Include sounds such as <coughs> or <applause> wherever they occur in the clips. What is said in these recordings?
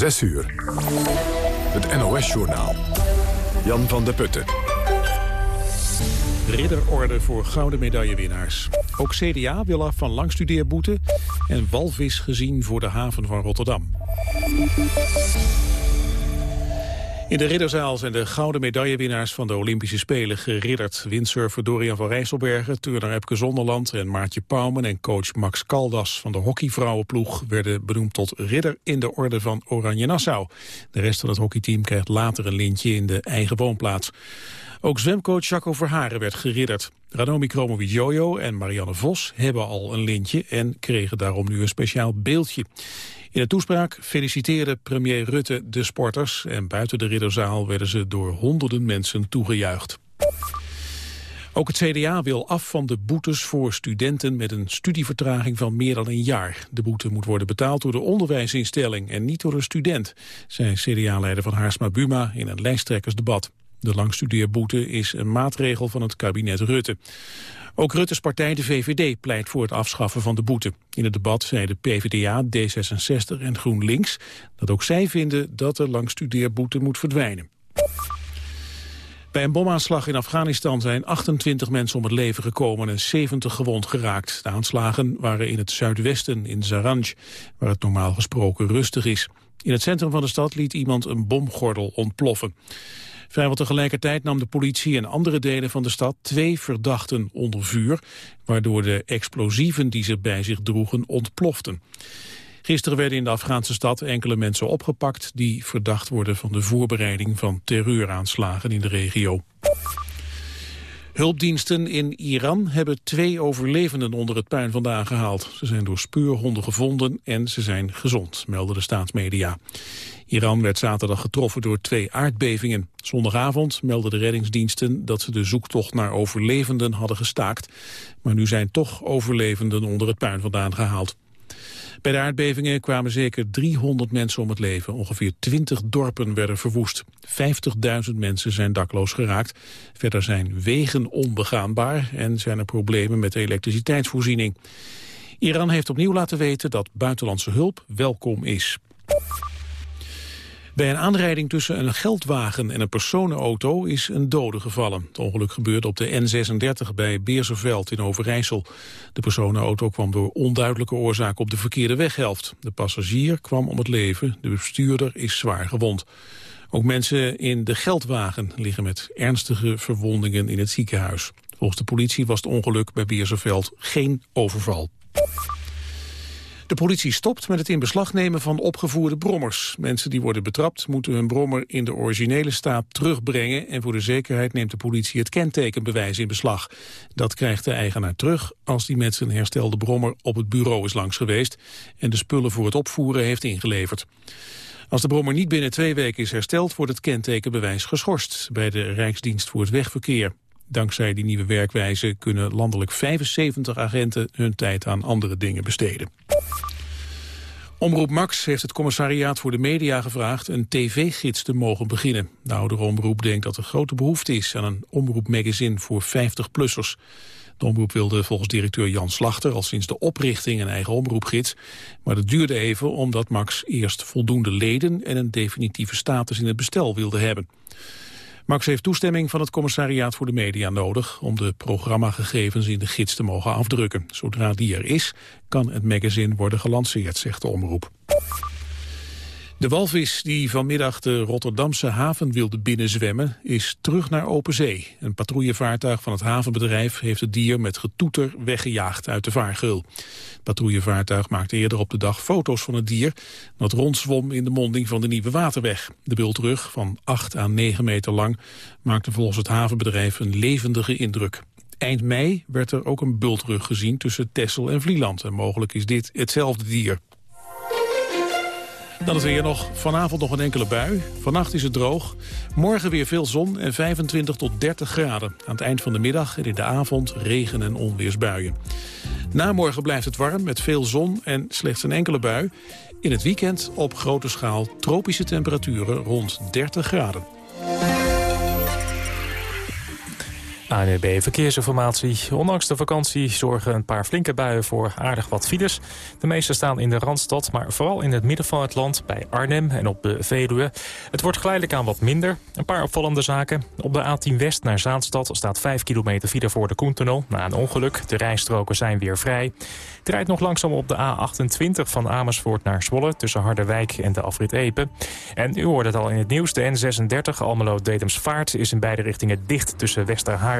6 uur. Het NOS-journaal. Jan van der Putten. Ridderorde voor gouden medaillewinnaars. Ook CDA wil af van langstudeerboete en walvis gezien voor de haven van Rotterdam. In de ridderzaal zijn de gouden medaillewinnaars van de Olympische Spelen geridderd. Windsurfer Dorian van Rijsselbergen, turner Epke Zonderland en Maartje Pauwmen en coach Max Caldas van de hockeyvrouwenploeg werden benoemd tot ridder in de orde van Oranje Nassau. De rest van het hockeyteam krijgt later een lintje in de eigen woonplaats. Ook zwemcoach Jaco Verharen werd geridderd. Ranomi Kromowidjojo en Marianne Vos hebben al een lintje en kregen daarom nu een speciaal beeldje. In de toespraak feliciteerde premier Rutte de sporters... en buiten de ridderzaal werden ze door honderden mensen toegejuicht. Ook het CDA wil af van de boetes voor studenten met een studievertraging van meer dan een jaar. De boete moet worden betaald door de onderwijsinstelling en niet door de student, zei CDA-leider van Haarsma Buma in een lijsttrekkersdebat. De langstudeerboete is een maatregel van het kabinet Rutte. Ook Rutte's partij, de VVD, pleit voor het afschaffen van de boete. In het debat zeiden PvdA, D66 en GroenLinks... dat ook zij vinden dat de langstudeerboete moet verdwijnen. Bij een bomaanslag in Afghanistan zijn 28 mensen om het leven gekomen en 70 gewond geraakt. De aanslagen waren in het zuidwesten, in Zaranj, waar het normaal gesproken rustig is. In het centrum van de stad liet iemand een bomgordel ontploffen. Vrijwel tegelijkertijd nam de politie in andere delen van de stad twee verdachten onder vuur, waardoor de explosieven die ze bij zich droegen ontploften. Gisteren werden in de Afghaanse stad enkele mensen opgepakt die verdacht worden van de voorbereiding van terreuraanslagen in de regio. Hulpdiensten in Iran hebben twee overlevenden onder het puin vandaan gehaald. Ze zijn door speurhonden gevonden en ze zijn gezond, melden de staatsmedia. Iran werd zaterdag getroffen door twee aardbevingen. Zondagavond meldden de reddingsdiensten dat ze de zoektocht naar overlevenden hadden gestaakt. Maar nu zijn toch overlevenden onder het puin vandaan gehaald. Bij de aardbevingen kwamen zeker 300 mensen om het leven. Ongeveer 20 dorpen werden verwoest. 50.000 mensen zijn dakloos geraakt. Verder zijn wegen onbegaanbaar en zijn er problemen met de elektriciteitsvoorziening. Iran heeft opnieuw laten weten dat buitenlandse hulp welkom is. Bij een aanrijding tussen een geldwagen en een personenauto is een dode gevallen. Het ongeluk gebeurde op de N36 bij Beerseveld in Overijssel. De personenauto kwam door onduidelijke oorzaak op de verkeerde weghelft. De passagier kwam om het leven, de bestuurder is zwaar gewond. Ook mensen in de geldwagen liggen met ernstige verwondingen in het ziekenhuis. Volgens de politie was het ongeluk bij Beerseveld geen overval. De politie stopt met het in beslag nemen van opgevoerde brommers. Mensen die worden betrapt moeten hun brommer in de originele staat terugbrengen... en voor de zekerheid neemt de politie het kentekenbewijs in beslag. Dat krijgt de eigenaar terug als die met zijn herstelde brommer op het bureau is langs geweest... en de spullen voor het opvoeren heeft ingeleverd. Als de brommer niet binnen twee weken is hersteld, wordt het kentekenbewijs geschorst bij de Rijksdienst voor het Wegverkeer. Dankzij die nieuwe werkwijze kunnen landelijk 75 agenten hun tijd aan andere dingen besteden. Omroep Max heeft het commissariaat voor de media gevraagd een tv-gids te mogen beginnen. De oudere omroep denkt dat er grote behoefte is aan een omroepmagazine voor 50-plussers. De omroep wilde volgens directeur Jan Slachter al sinds de oprichting een eigen omroepgids. Maar dat duurde even omdat Max eerst voldoende leden en een definitieve status in het bestel wilde hebben. Max heeft toestemming van het commissariaat voor de media nodig... om de programmagegevens in de gids te mogen afdrukken. Zodra die er is, kan het magazine worden gelanceerd, zegt de omroep. De walvis die vanmiddag de Rotterdamse haven wilde binnenzwemmen is terug naar open zee. Een patrouillevaartuig van het havenbedrijf heeft het dier met getoeter weggejaagd uit de vaargeul. Het patrouillevaartuig maakte eerder op de dag foto's van het dier dat rondzwom in de monding van de Nieuwe Waterweg. De bultrug van 8 à 9 meter lang maakte volgens het havenbedrijf een levendige indruk. Eind mei werd er ook een bultrug gezien tussen Texel en Vlieland. En mogelijk is dit hetzelfde dier. Dan is weer nog vanavond nog een enkele bui. Vannacht is het droog. Morgen weer veel zon en 25 tot 30 graden. Aan het eind van de middag en in de avond regen- en onweersbuien. Na morgen blijft het warm met veel zon en slechts een enkele bui. In het weekend op grote schaal tropische temperaturen rond 30 graden. ANUB Verkeersinformatie. Ondanks de vakantie zorgen een paar flinke buien voor aardig wat files. De meeste staan in de Randstad, maar vooral in het midden van het land... bij Arnhem en op de Veluwe. Het wordt geleidelijk aan wat minder. Een paar opvallende zaken. Op de A10 West naar Zaanstad staat 5 kilometer file voor de Koentunnel... na een ongeluk. De rijstroken zijn weer vrij. Het rijdt nog langzaam op de A28 van Amersfoort naar Zwolle... tussen Harderwijk en de afrit Epe. En u hoort het al in het nieuws. De N36 Almelo-Dedemsvaart is in beide richtingen dicht tussen Westerhaar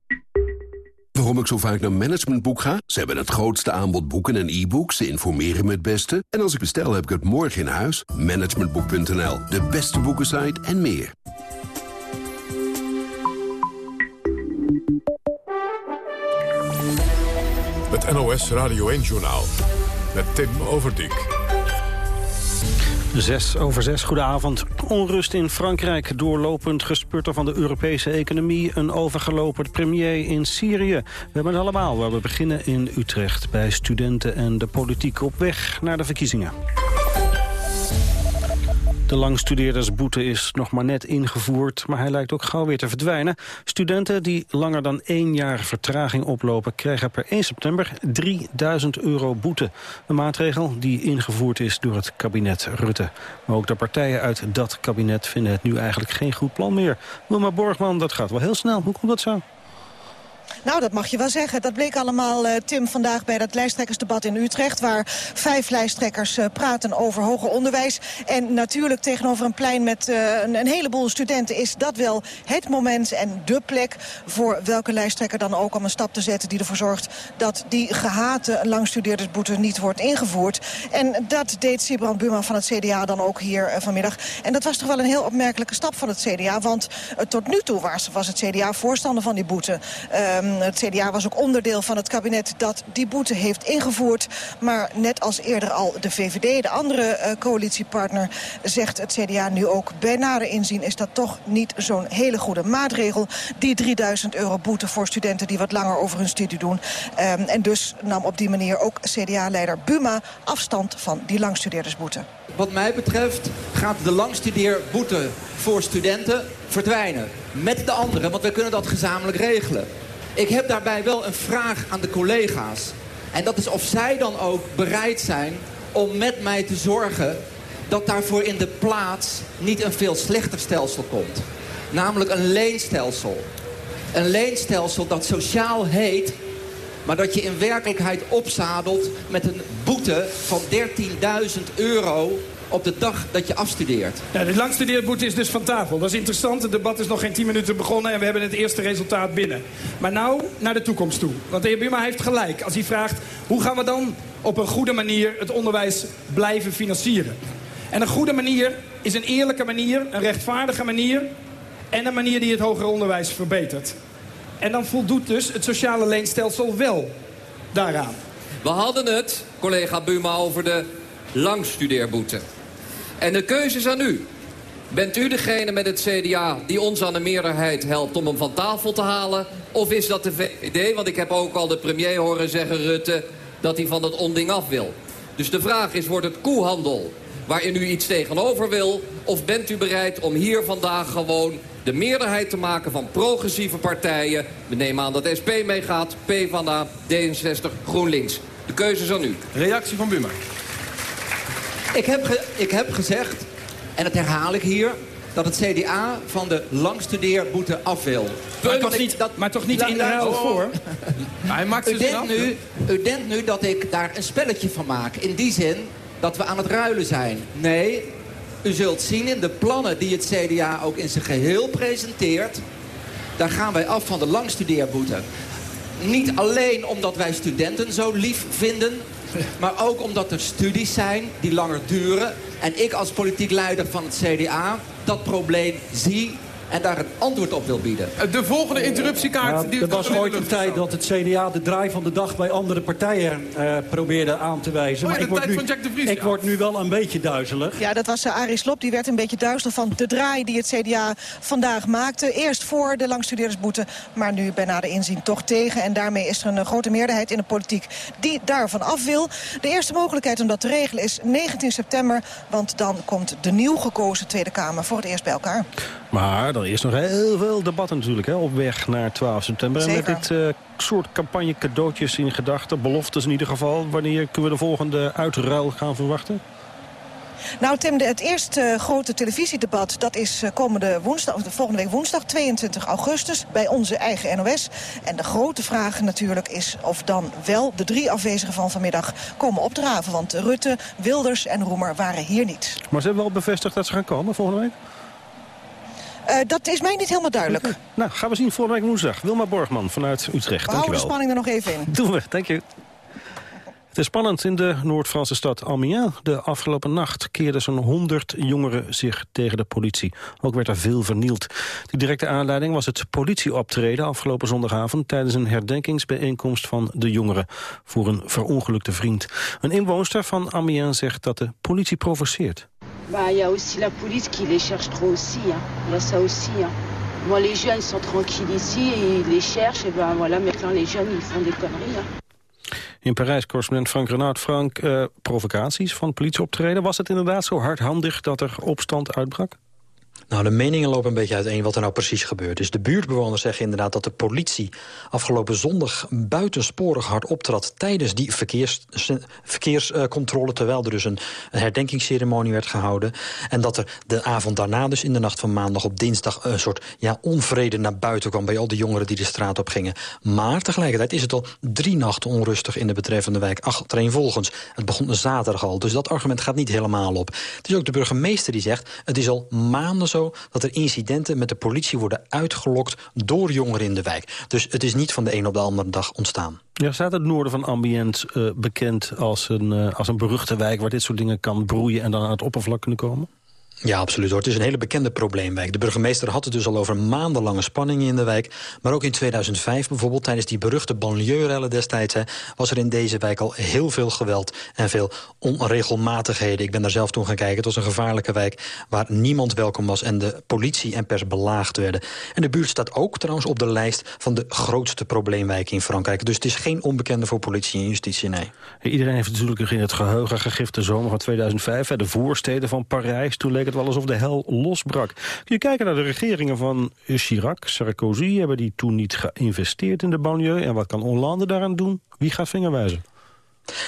Waarom ik zo vaak naar Managementboek ga? Ze hebben het grootste aanbod boeken en e-books. Ze informeren me het beste. En als ik bestel, heb ik het morgen in huis. Managementboek.nl, de beste boekensite en meer. Het NOS Radio 1-journaal met Tim Overdijk. Zes over zes, goedenavond. Onrust in Frankrijk, doorlopend gesputter van de Europese economie... een overgelopen premier in Syrië. We hebben het allemaal, waar we beginnen in Utrecht... bij studenten en de politiek op weg naar de verkiezingen. De langstudeerdersboete is nog maar net ingevoerd, maar hij lijkt ook gauw weer te verdwijnen. Studenten die langer dan één jaar vertraging oplopen... krijgen per 1 september 3000 euro boete. Een maatregel die ingevoerd is door het kabinet Rutte. Maar ook de partijen uit dat kabinet vinden het nu eigenlijk geen goed plan meer. Wilma Borgman, dat gaat wel heel snel. Hoe komt dat zo? Nou, dat mag je wel zeggen. Dat bleek allemaal, uh, Tim, vandaag bij dat lijsttrekkersdebat in Utrecht... waar vijf lijsttrekkers uh, praten over hoger onderwijs. En natuurlijk tegenover een plein met uh, een, heleboel studenten... is dat wel het moment en de plek voor welke lijsttrekker dan ook... om een stap te zetten die ervoor zorgt dat die gehate langstudeerdersboete niet wordt ingevoerd. En dat deed Sibrand Buma van het CDA dan ook hier vanmiddag. En dat was toch wel een heel opmerkelijke stap van het CDA... want tot nu toe was, was het CDA voorstander van die boete... Um, het CDA was ook onderdeel van het kabinet dat die boete heeft ingevoerd. Maar net als eerder al de VVD, de andere uh, coalitiepartner... zegt het CDA nu ook bij nader inzien... is dat toch niet zo'n hele goede maatregel. Die 3000 euro boete voor studenten die wat langer over hun studie doen. Um, en dus nam op die manier ook CDA-leider Buma afstand van die langstudeerdersboete. Wat mij betreft gaat de langstudeerboete voor studenten verdwijnen. Met de anderen, want we kunnen dat gezamenlijk regelen. Ik heb daarbij wel een vraag aan de collega's. En dat is of zij dan ook bereid zijn om met mij te zorgen... dat daarvoor in de plaats niet een veel slechter stelsel komt. Namelijk een leenstelsel. Een leenstelsel dat sociaal heet... maar dat je in werkelijkheid opzadelt met een boete van 13.000 euro op de dag dat je afstudeert. Ja, de langstudeerboete is dus van tafel. Dat is interessant. Het debat is nog geen 10 minuten begonnen en we hebben het eerste resultaat binnen. Maar nou naar de toekomst toe. Want de heer Buma heeft gelijk als hij vraagt... hoe gaan we dan op een goede manier het onderwijs blijven financieren? En een goede manier is een eerlijke manier, een rechtvaardige manier... en een manier die het hoger onderwijs verbetert. En dan voldoet dus het sociale leenstelsel wel daaraan. We hadden het, collega Buma, over de langstudeerboete. En de keuze is aan u. Bent u degene met het CDA die ons aan de meerderheid helpt om hem van tafel te halen? Of is dat de VVD? Want ik heb ook al de premier horen zeggen, Rutte, dat hij van het onding af wil. Dus de vraag is, wordt het koehandel waarin u iets tegenover wil? Of bent u bereid om hier vandaag gewoon de meerderheid te maken van progressieve partijen? We nemen aan dat SP meegaat, PvdA, D66, GroenLinks. De keuze is aan u. Reactie van Buma. Ik heb, ik heb gezegd, en dat herhaal ik hier dat het CDA van de langstudeerboete af wil. Maar toch, niet, dat, maar toch niet in de ruil voor? <laughs> Hij maakt u, denkt nu, u denkt nu dat ik daar een spelletje van maak. In die zin dat we aan het ruilen zijn. Nee, u zult zien in de plannen die het CDA ook in zijn geheel presenteert... daar gaan wij af van de langstudeerboete. Niet alleen omdat wij studenten zo lief vinden... <laughs> maar ook omdat er studies zijn die langer duren... en ik als politiek leider van het CDA dat probleem zie en daar een antwoord op wil bieden. De volgende interruptiekaart... Ja, die er was ooit een tijd dat het CDA de draai van de dag bij andere partijen uh, probeerde aan te wijzen. Oh ja, maar ik de word, nu, van Jack de Vries, ik ja. word nu wel een beetje duizelig. Ja, dat was uh, Arie Slob. Die werd een beetje duizelig van de draai die het CDA vandaag maakte. Eerst voor de langstudeerdersboete, maar nu bij nader inzien toch tegen. En daarmee is er een grote meerderheid in de politiek die daarvan af wil. De eerste mogelijkheid om dat te regelen is 19 september. Want dan komt de nieuw gekozen Tweede Kamer voor het eerst bij elkaar. Maar er is nog heel veel debatten natuurlijk hè, op weg naar 12 september. Zeker. En met dit uh, soort campagne cadeautjes in gedachten, beloftes in ieder geval. Wanneer kunnen we de volgende uitruil gaan verwachten? Nou Tim, het eerste uh, grote televisiedebat... dat is uh, komende woensdag, of de volgende week woensdag, 22 augustus... bij onze eigen NOS. En de grote vraag natuurlijk is of dan wel de drie afwezigen van vanmiddag komen opdraven. Want Rutte, Wilders en Roemer waren hier niet. Maar ze hebben wel bevestigd dat ze gaan komen volgende week? Uh, dat is mij niet helemaal duidelijk. Okay. Nou, gaan we zien volgende week woensdag. Wilma Borgman vanuit Utrecht. We houden de spanning er nog even in. Doen we, dank je. Het is spannend in de Noord-Franse stad Amiens. De afgelopen nacht keerden zo'n 100 jongeren zich tegen de politie. Ook werd er veel vernield. De directe aanleiding was het politieoptreden afgelopen zondagavond... tijdens een herdenkingsbijeenkomst van de jongeren voor een verongelukte vriend. Een inwoonster van Amiens zegt dat de politie provoceert. Bah, il y a aussi la police qui les cherche trop aussi. Hein. Il y a ça aussi. Hein. Moi, les jeunes sont tranquilles ici et ils les cherchent. Et ben voilà, maintenant les jeunes, ils font des conneries. Hein. In Parijs, correspondent Frank Renaud. Frank, uh, provocaties van politieoptreden. Was het inderdaad zo hardhandig dat er opstand uitbrak? Nou, de meningen lopen een beetje uiteen wat er nou precies gebeurd is. De buurtbewoners zeggen inderdaad dat de politie afgelopen zondag buitensporig hard optrad tijdens die verkeers, verkeerscontrole, terwijl er dus een, een herdenkingsceremonie werd gehouden. En dat er de avond daarna, dus in de nacht van maandag op dinsdag, een soort ja, onvrede naar buiten kwam bij al die jongeren die de straat op gingen. Maar tegelijkertijd is het al drie nachten onrustig in de betreffende wijk achtereenvolgens. Het begon zaterdag al, dus dat argument gaat niet helemaal op. Het is ook de burgemeester die zegt, het is al maanden zo dat er incidenten met de politie worden uitgelokt door jongeren in de wijk. Dus het is niet van de een op de andere dag ontstaan. Ja, staat het noorden van Ambient uh, bekend als een, uh, als een beruchte wijk... waar dit soort dingen kan broeien en dan aan het oppervlak kunnen komen? Ja, absoluut. Hoor. Het is een hele bekende probleemwijk. De burgemeester had het dus al over maandenlange spanningen in de wijk. Maar ook in 2005 bijvoorbeeld, tijdens die beruchte banlieue-rellen destijds... Was er in deze wijk al heel veel geweld en veel onregelmatigheden. Ik ben daar zelf toen gaan kijken. Het was een gevaarlijke wijk waar niemand welkom was... en de politie en pers belaagd werden. En de buurt staat ook trouwens op de lijst van de grootste probleemwijken in Frankrijk. Dus het is geen onbekende voor politie en justitie, nee. Iedereen heeft natuurlijk in het geheugen gegrift de zomer van 2005. Hè, de voorsteden van Parijs, toen leek het wel alsof de hel losbrak. Kun je kijken naar de regeringen van Chirac, Sarkozy... hebben die toen niet geïnvesteerd in de banlieue? En wat kan Hollande daaraan doen? Wie gaat vingerwijzen?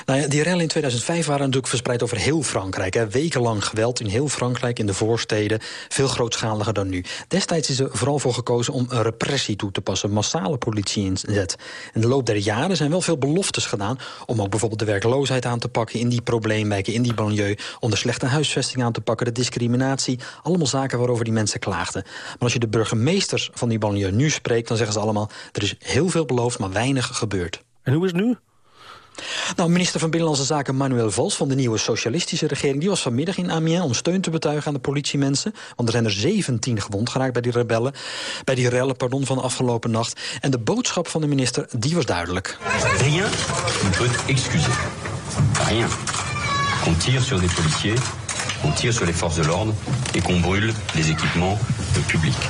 Nou ja, die rellen in 2005 waren natuurlijk verspreid over heel Frankrijk. Hè. Wekenlang geweld in heel Frankrijk, in de voorsteden. Veel grootschaliger dan nu. Destijds is er vooral voor gekozen om een repressie toe te passen. Massale politie inzet. In de loop der jaren zijn wel veel beloftes gedaan... om ook bijvoorbeeld de werkloosheid aan te pakken in die probleemwijken, in die banlieue. Om de slechte huisvesting aan te pakken, de discriminatie. Allemaal zaken waarover die mensen klaagden. Maar als je de burgemeesters van die banlieue nu spreekt... dan zeggen ze allemaal, er is heel veel beloofd, maar weinig gebeurd. En hoe is het nu? Nou, minister van Binnenlandse Zaken Manuel Valls van de nieuwe socialistische regering... die was vanmiddag in Amiens om steun te betuigen aan de politiemensen. Want er zijn er 17 gewond geraakt bij die rebellen. Bij die rellen, pardon, van afgelopen nacht. En de boodschap van de minister, die was duidelijk. Rien ne peut excuser. Rien. Qu'on tire sur des policiers, qu'on tire sur les forces de l'ordre... et qu'on brûle les équipements publics.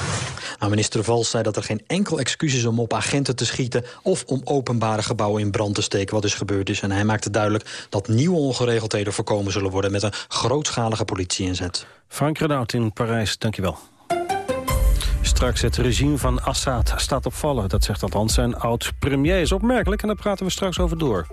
Nou, minister Valls zei dat er geen enkel excuus is om op agenten te schieten... of om openbare gebouwen in brand te steken, wat dus gebeurd is. En hij maakte duidelijk dat nieuwe ongeregeldheden voorkomen zullen worden... met een grootschalige politieinzet. Frank Renaud in Parijs, dankjewel. Straks het regime van Assad staat op vallen. Dat zegt althans zijn oud-premier. Is opmerkelijk en daar praten we straks over door.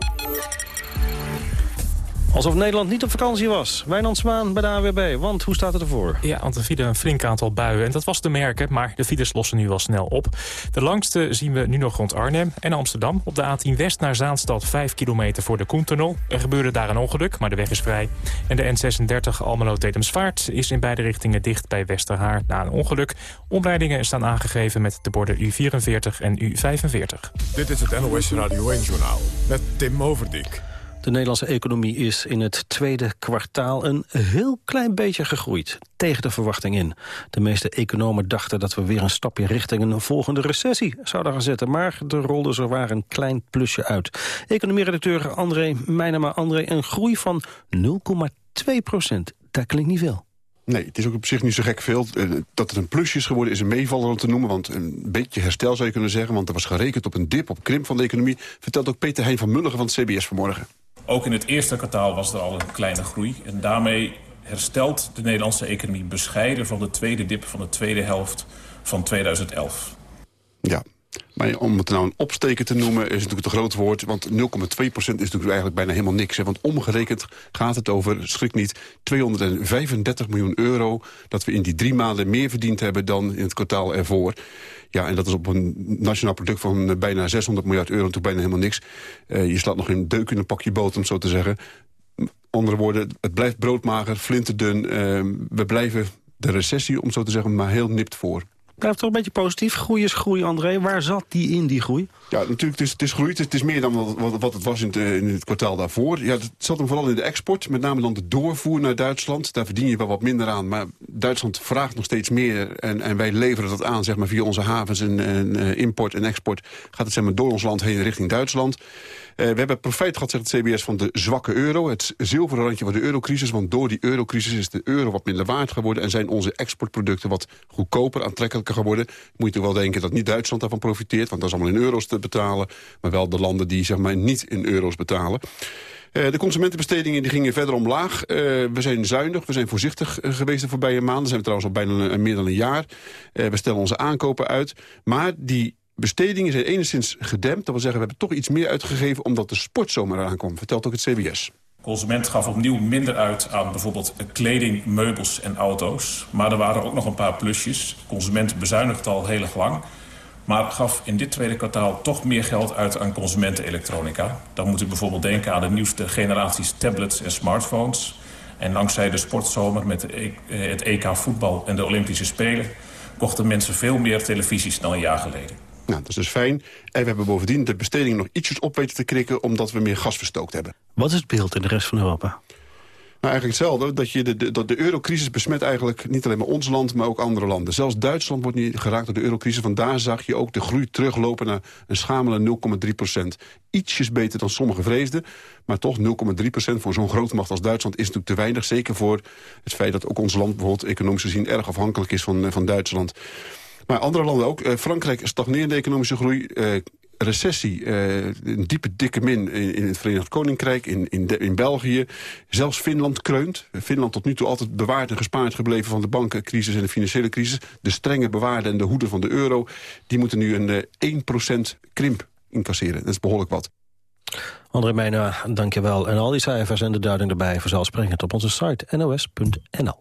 Alsof Nederland niet op vakantie was. Wijnand Zwaan bij de AWB, want hoe staat het ervoor? Ja, want er vielen een flink aantal buien en dat was te merken... maar de files lossen nu wel snel op. De langste zien we nu nog rond Arnhem en Amsterdam. Op de A10 West naar Zaanstad 5 kilometer voor de Koentunnel. Er gebeurde daar een ongeluk, maar de weg is vrij. En de N36 Almelo-Dedemsvaart is in beide richtingen dicht bij Westerhaar na een ongeluk. Omleidingen staan aangegeven met de borden U44 en U45. Dit is het NOS Radio 1-journaal met Tim Overdijk. De Nederlandse economie is in het tweede kwartaal een heel klein beetje gegroeid. Tegen de verwachting in. De meeste economen dachten dat we weer een stapje richting een volgende recessie zouden gaan zetten. Maar er rolde zowaar een klein plusje uit. Economieredacteur André Meijnema. André, een groei van 0,2 procent. Dat klinkt niet veel. Nee, het is ook op zich niet zo gek veel. Eh, dat het een plusje is geworden is een meevaller om te noemen. Want een beetje herstel zou je kunnen zeggen. Want er was gerekend op een dip, op krimp van de economie. Vertelt ook Peter Heijn van Mulligen van het CBS vanmorgen. Ook in het eerste kwartaal was er al een kleine groei. En daarmee herstelt de Nederlandse economie bescheiden... van de tweede dip van de tweede helft van 2011. Ja, maar om het nou een opsteken te noemen is natuurlijk te groot woord. Want 0,2% is natuurlijk eigenlijk bijna helemaal niks. Hè. Want omgerekend gaat het over, schrik niet, 235 miljoen euro... dat we in die drie maanden meer verdiend hebben dan in het kwartaal ervoor. Ja, en dat is op een nationaal product van bijna 600 miljard euro... natuurlijk bijna helemaal niks. Uh, je slaat nog een deuk in een pakje boter, om zo te zeggen. Andere woorden, het blijft broodmager, flinterdun. Uh, we blijven de recessie, om zo te zeggen, maar heel nipt voor. Blijft toch een beetje positief. Groei is groei, André. Waar zat die in, die groei? Ja, natuurlijk, het is, het is groei. Het is, meer dan wat, wat, het was in het, in het, kwartaal daarvoor. Ja, het zat hem vooral in de export. Met name dan de doorvoer naar Duitsland. Daar verdien je wel wat minder aan. Maar Duitsland vraagt nog steeds meer. En, en wij leveren dat aan, zeg maar, via onze havens en, uh, import en export. Gaat het zeg maar, door ons land heen richting Duitsland. Uh, we hebben profijt gehad, zegt het CBS, van de zwakke euro. Het zilveren randje van de eurocrisis. Want door die eurocrisis is de euro wat minder waard geworden... en zijn onze exportproducten wat goedkoper, aantrekkelijker geworden. Moet je wel denken dat niet Duitsland daarvan profiteert... want dat is allemaal in euro's te betalen. Maar wel de landen die zeg maar, niet in euro's betalen. Uh, de consumentenbestedingen die gingen verder omlaag. Uh, we zijn zuinig, we zijn voorzichtig geweest de voorbije maanden. zijn we trouwens al bijna meer dan een jaar. We stellen onze aankopen uit. Maar die bestedingen zijn enigszins gedempt. Dat wil zeggen, we hebben toch iets meer uitgegeven... omdat de sport zomaar aankomt, vertelt ook het CBS. Consument gaf opnieuw minder uit aan bijvoorbeeld kleding, meubels en auto's. Maar er waren ook nog een paar plusjes. Consument bezuinigt al heel lang. Maar gaf in dit tweede kwartaal toch meer geld uit aan consumentenelektronica. Dan moet u bijvoorbeeld denken aan de nieuwste generaties tablets en smartphones. En dankzij de sportzomer met het EK voetbal en de Olympische Spelen... kochten mensen veel meer televisies dan een jaar geleden. Nou, dat is dus fijn. En we hebben bovendien de besteding nog ietsjes op weten te krikken... omdat we meer gas verstookt hebben. Wat is het beeld in de rest van Europa? Nou, eigenlijk hetzelfde. Dat, je de, de, dat de eurocrisis besmet eigenlijk niet alleen maar ons land, maar ook andere landen. Zelfs Duitsland wordt niet geraakt door de eurocrisis. Vandaar zag je ook de groei teruglopen naar een schamele 0,3 procent. Ietsjes beter dan sommigen vreesden. Maar toch 0,3 procent voor zo'n grote macht als Duitsland is natuurlijk te weinig. Zeker voor het feit dat ook ons land bijvoorbeeld economisch gezien erg afhankelijk is van, van Duitsland. Maar andere landen ook. Uh, Frankrijk stagnerende economische groei. Uh, recessie, uh, een diepe dikke min in, het Verenigd Koninkrijk, in, in, in België. Zelfs Finland kreunt. Finland tot nu toe altijd bewaard en gespaard gebleven van de bankencrisis en de financiële crisis. De strenge bewaarde en de hoede van de euro, die moeten nu een uh, 1% krimp incasseren. Dat is behoorlijk wat. André Meijna, dankjewel. En al die cijfers en de duiding erbij vanzelfsprekend op onze site nos.nl.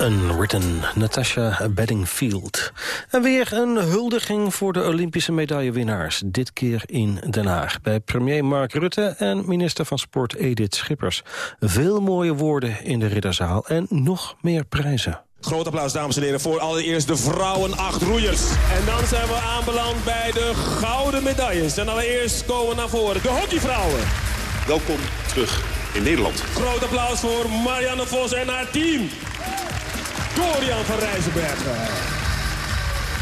Unwritten. Natasha Bedingfield. En weer een huldiging voor de Olympische medaillewinnaars. Dit keer in Den Haag. Bij premier Mark Rutte en minister van Sport Edith Schippers. Veel mooie woorden in de ridderzaal en nog meer prijzen. Groot applaus, dames en heren, voor allereerst de vrouwen acht roeiers. En dan zijn we aanbeland bij de gouden medailles. En allereerst komen we naar voren de hockeyvrouwen. Welkom terug in Nederland. Groot applaus voor Marianne Vos en haar team. Dorian van Rijzenbergen.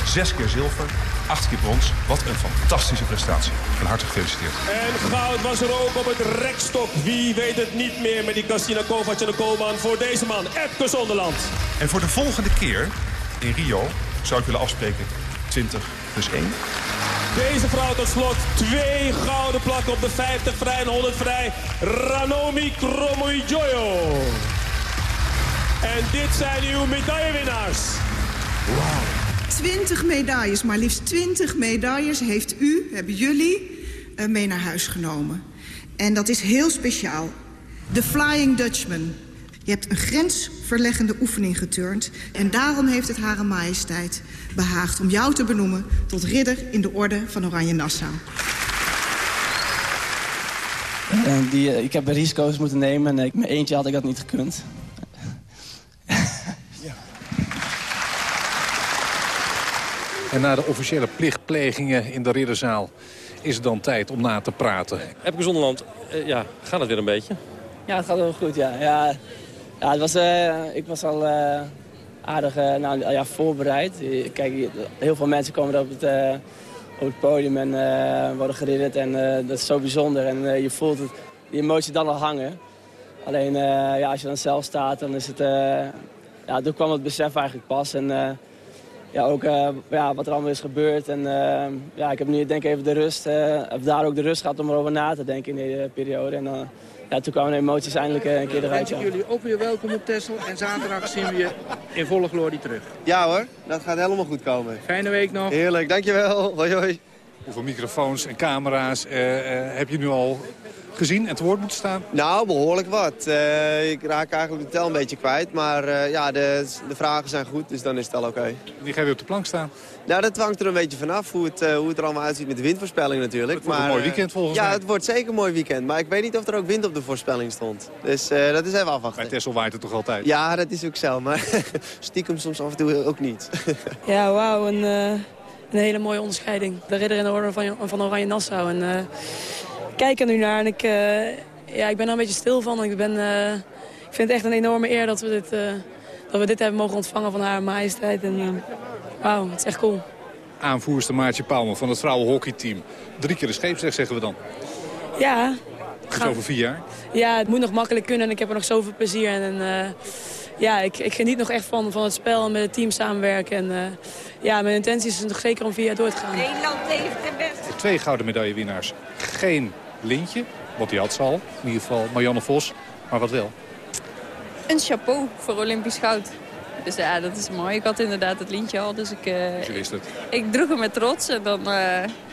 Zes keer zilver, acht keer brons. Wat een fantastische prestatie. Van harte gefeliciteerd. En goud was er ook op het rekstok. Wie weet het niet meer met die Castina Kovac en de Koolman voor deze man, Epke Zonderland. En voor de volgende keer in Rio zou ik willen afspreken 20 plus 1. Deze vrouw tot slot twee gouden plakken op de 50 vrij en 100 vrij. Ranomi Kromowidjojo. En dit zijn uw medaillewinnaars. 20 medailles, maar liefst 20 medailles heeft u, hebben jullie, eh, mee naar huis genomen. En dat is heel speciaal. De Flying Dutchman. Je hebt een grensverleggende oefening geturnd... en daarom heeft het Hare Majesteit behaagd om jou te benoemen... tot ridder in de orde van Oranje Nassau. Die, eh, ik heb risico's moeten nemen en eentje had ik dat niet gekund. En na de officiële plichtplegingen in de ridderzaal is het dan tijd om na te praten. Epke Zonderland, eh, ja, gaat het weer een beetje? Ja, het gaat wel goed, ja. ja, ja het was, eh, ik was al eh, aardig nou, ja, voorbereid. Kijk, heel veel mensen komen op het, eh, op het podium en eh, worden geridderd. En eh, dat is zo bijzonder. En eh, je voelt het, die emotie dan al hangen. Alleen eh, ja, als je dan zelf staat, dan is het... eh, ja, toen kwam het besef eigenlijk pas. En eh, ja, ook eh, ja, wat er allemaal is gebeurd. En ja, ik heb nu denk ik even de rust, eh, of daar ook de rust gehad om erover na te denken in deze periode. En dan, ja, toen kwamen de emoties eindelijk een keer eruit. wens ik ja. jullie ook weer welkom op Texel. En zaterdag zien we je in volle glorie terug. Ja hoor, dat gaat helemaal goed komen. Fijne week nog. Heerlijk, dankjewel. Hoi hoi. Hoeveel microfoons en camera's eh, eh, heb je nu al gezien en te woord moeten staan? Nou, behoorlijk wat. Eh, ik raak eigenlijk de tel een beetje kwijt. Maar eh, ja, de, de vragen zijn goed, dus dan is het al oké. Die ga je weer op de plank staan? Nou, dat hangt er een beetje vanaf hoe het, eh, hoe het er allemaal uitziet met de windvoorspelling natuurlijk. Het wordt maar, een mooi weekend volgens ja, mij. het wordt zeker een mooi weekend. Maar ik weet niet of er ook wind op de voorspelling stond. Dus eh, dat is even afwachten. Bij Tessel waait het toch altijd? Ja, dat is ook zo. Maar <laughs> stiekem soms af en toe ook niet. <laughs> Ja, wauw. Een, eh, een hele mooie onderscheiding. De ridder in de orde van, van Oranje Nassau. En, eh, ik kijk er nu naar en ik, eh, ja, ik ben er een beetje stil van. Ik, ben, eh, ik vind het echt een enorme eer dat we dit, dat we dit hebben mogen ontvangen van haar majesteit. En, wauw, het is echt cool. Aanvoerster Maartje Palmer van het vrouwenhockeyteam. Drie keer de scheepsrecht zeggen we dan. Ja, is over vier jaar. ja, het moet nog makkelijk kunnen en ik heb er nog zoveel plezier in. En, ja, ik, ik geniet nog echt van, van het spel en met het team samenwerken. En, eh, ja, mijn intentie is nog zeker om vier jaar door te gaan. Nederland heeft de beste. Twee gouden medaillewinnaars. Geen lintje, want die had ze al. In ieder geval Marianne Vos. Maar wat wel? Een chapeau voor Olympisch goud. Dus ja, dat is mooi. Ik had inderdaad het lintje al, dus ik, eh, Dus wist het. ik droeg hem met trots. En dan, eh,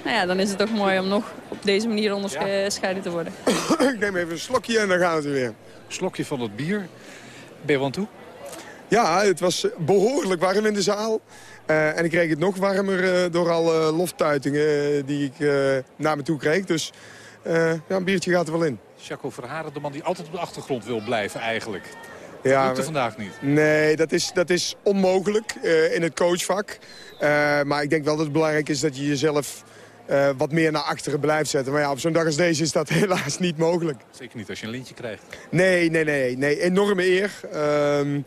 nou ja, dan is het ook mooi om nog op deze manier onderscheiden te worden. <coughs> ik neem even een slokje en dan gaan we weer. Slokje van het bier. Ben je toe? Ja, het was behoorlijk warm in de zaal. Eh, en ik kreeg het nog warmer eh, door alle loftuitingen eh, die ik eh, naar me toe kreeg. Dus eh, ja, een biertje gaat er wel in. Jaco Verharen, de man die altijd op de achtergrond wil blijven eigenlijk. Ja, lukte we- vandaag niet. Nee, dat is, dat is onmogelijk eh, in het coachvak. Eh, maar ik denk wel dat het belangrijk is dat je jezelf eh, wat meer naar achteren blijft zetten. Maar ja, op zo'n dag als deze is dat <laughs> helaas niet mogelijk. Zeker niet als je een lintje krijgt. Nee, nee, nee. nee. Enorme eer. Ehm,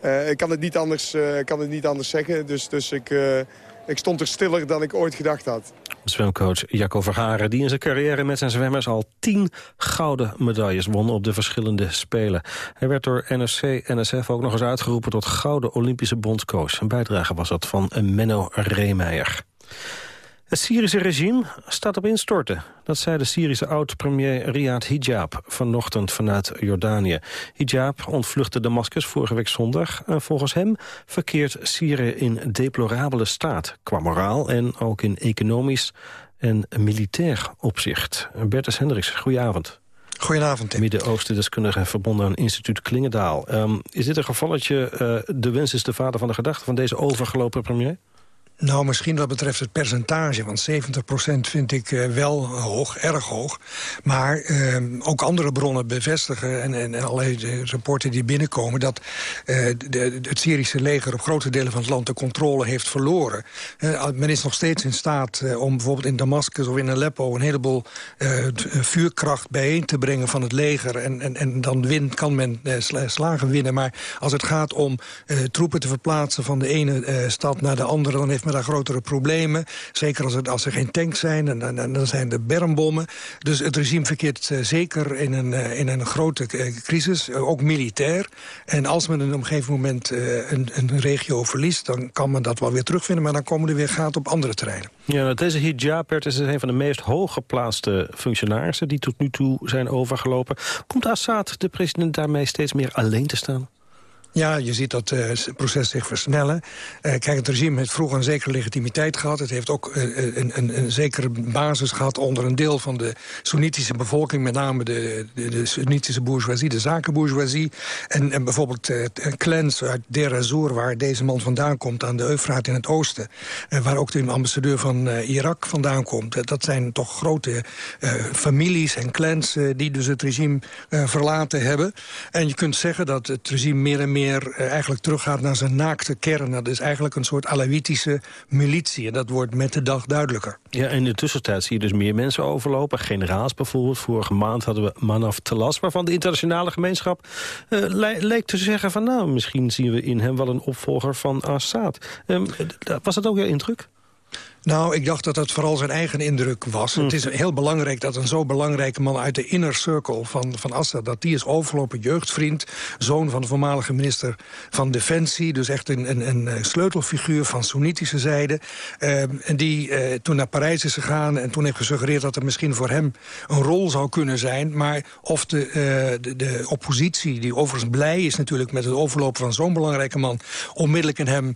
eh, ik kan het niet anders, eh, kan het niet anders zeggen. Dus, dus ik, eh, ik stond er stiller dan ik ooit gedacht had. Zwemcoach Jacco Verharen, die in zijn carrière met zijn zwemmers al tien gouden medailles won op de verschillende spelen. Hij werd door NSC-NSF ook nog eens uitgeroepen tot gouden Olympische bondscoach. Een bijdrage was dat van Menno Reemeijer. Het Syrische regime staat op instorten. Dat zei de Syrische oud-premier Riyad Hijab vanochtend vanuit Jordanië. Hijab ontvluchtte Damascus vorige week zondag. En volgens hem verkeert Syrië in deplorabele staat. Qua moraal en ook in economisch en militair opzicht. Bertus Hendricks, goedenavond. Goedenavond, Tim. Midden-Oosten-deskundige verbonden aan instituut Klingendaal. Um, is dit een gevalletje, uh, de wens is de vader van de gedachte... van deze overgelopen premier? Nou, misschien wat betreft het percentage. Want 70% vind ik uh, wel hoog, erg hoog. Maar uh, ook andere bronnen bevestigen... en, en, en allerlei rapporten die binnenkomen... dat uh, de, het Syrische leger op grote delen van het land de controle heeft verloren. men is nog steeds in staat om bijvoorbeeld in Damascus of in Aleppo... een heleboel vuurkracht bijeen te brengen van het leger. En, en, en dan win, kan men slagen winnen. Maar als het gaat om troepen te verplaatsen van de ene stad naar de andere... dan heeft men daar grotere problemen. Zeker als er, als er geen tanks zijn, en, en, dan zijn er bermbommen. Dus het regime verkeert uh, zeker in een, uh, in een grote uh, crisis, ook militair. En als men op een gegeven moment een, een regio verliest... dan kan men dat wel weer terugvinden, maar dan komen er weer gaten op andere terreinen. Ja, deze hijab is een van de meest hooggeplaatste functionarissen... die tot nu toe zijn overgelopen. Komt Assad, de president, daarmee steeds meer alleen te staan? Ja, je ziet dat het proces zich versnellen. Uh, kijk, het regime heeft vroeger een zekere legitimiteit gehad. Het heeft ook uh, een, een, een, zekere basis gehad onder een deel van de Soenitische bevolking. Met name de, de, de Soenitische bourgeoisie, de zakenbourgeoisie. En, en bijvoorbeeld clans uit Der Azur, waar deze man vandaan komt... aan de Eufraat in het oosten. waar ook de ambassadeur van Irak vandaan komt. dat zijn toch grote families en clans die dus het regime verlaten hebben. En je kunt zeggen dat het regime meer en meer meer uh, eigenlijk teruggaat naar zijn naakte kern. Dat is eigenlijk een soort Alawitische militie. En dat wordt met de dag duidelijker. Ja, in de tussentijd zie je dus meer mensen overlopen. Generaals bijvoorbeeld. Vorige maand hadden we Manaf Telas... waarvan de internationale gemeenschap uh, le leek te zeggen van... nou, misschien zien we in hem wel een opvolger van Assad. Um, was dat ook jouw indruk? Nou, ik dacht dat het vooral zijn eigen indruk was. Het is heel belangrijk dat een zo belangrijke man uit de inner circle van, van Assad... dat die is overlopen jeugdvriend, zoon van de voormalige minister van Defensie... dus echt een, een, een sleutelfiguur van Soenitische zijde. Uh, en die uh, toen naar Parijs is gegaan en toen heeft gesuggereerd... dat er misschien voor hem een rol zou kunnen zijn. Maar of de, uh, de, de, oppositie, die overigens blij is natuurlijk... met het overlopen van zo'n belangrijke man... onmiddellijk in hem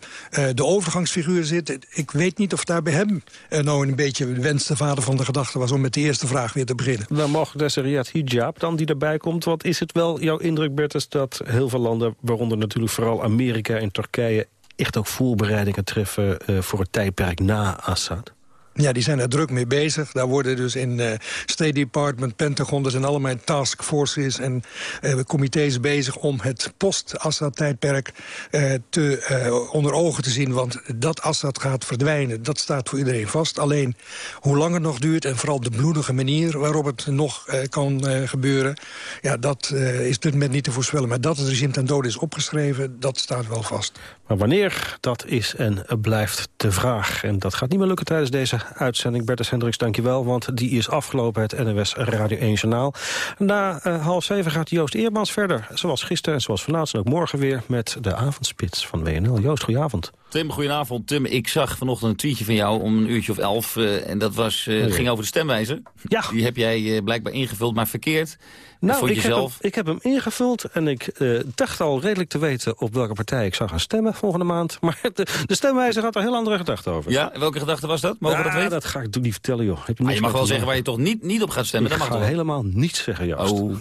de overgangsfiguur zit... ik weet niet of daarbij hem nou een beetje wens de vader van de gedachte was... om met de eerste vraag weer te beginnen. Dan mag Riyad Hijab dan die erbij komt. Wat is het wel jouw indruk, Bertus, dat heel veel landen... waaronder natuurlijk vooral Amerika en Turkije... echt ook voorbereidingen treffen uh, voor het tijdperk na Assad? Ja, die zijn er druk mee bezig. Daar worden dus in uh, State Department, Pentagon... er zijn allemaal taskforces en uh, comité's bezig... om het post-Assad-tijdperk uh, te onder ogen te zien. Want dat Assad gaat verdwijnen, dat staat voor iedereen vast. Alleen hoe lang het nog duurt en vooral de bloedige manier... waarop het nog kan gebeuren... ja, dat is dit moment niet te voorspellen. Maar dat het regime ten dode is opgeschreven, dat staat wel vast. Maar wanneer, dat is en blijft de vraag. En dat gaat niet meer lukken tijdens deze uitzending. Bertus Hendricks, dankjewel, want die is afgelopen, het NWS Radio 1 Journaal. Na uh, half zeven gaat Joost Eermans verder, zoals gisteren en zoals vanavond en ook morgen weer... met de avondspits van WNL. Joost, goedenavond. Tim, goedenavond. Tim, ik zag vanochtend een tweetje van jou om een uurtje of elf. Uh, en dat was, uh, ging over de stemwijzer. Ja. Die heb jij uh, blijkbaar ingevuld, maar verkeerd. Nou, ik heb, hem, ik heb, hem, ingevuld en ik dacht al redelijk te weten op welke partij ik zou gaan stemmen volgende maand. <laughs> Maar de, de stemwijzer had er heel andere gedachten over. Ja, welke gedachte was dat? Mogen ja, we dat weten? dat ga ik toen niet vertellen, joh. Heb je, maar je mag wel zeggen waar je toch niet, niet op gaat stemmen. Ik dat mag ga toch? helemaal niet zeggen, Joost. Oh.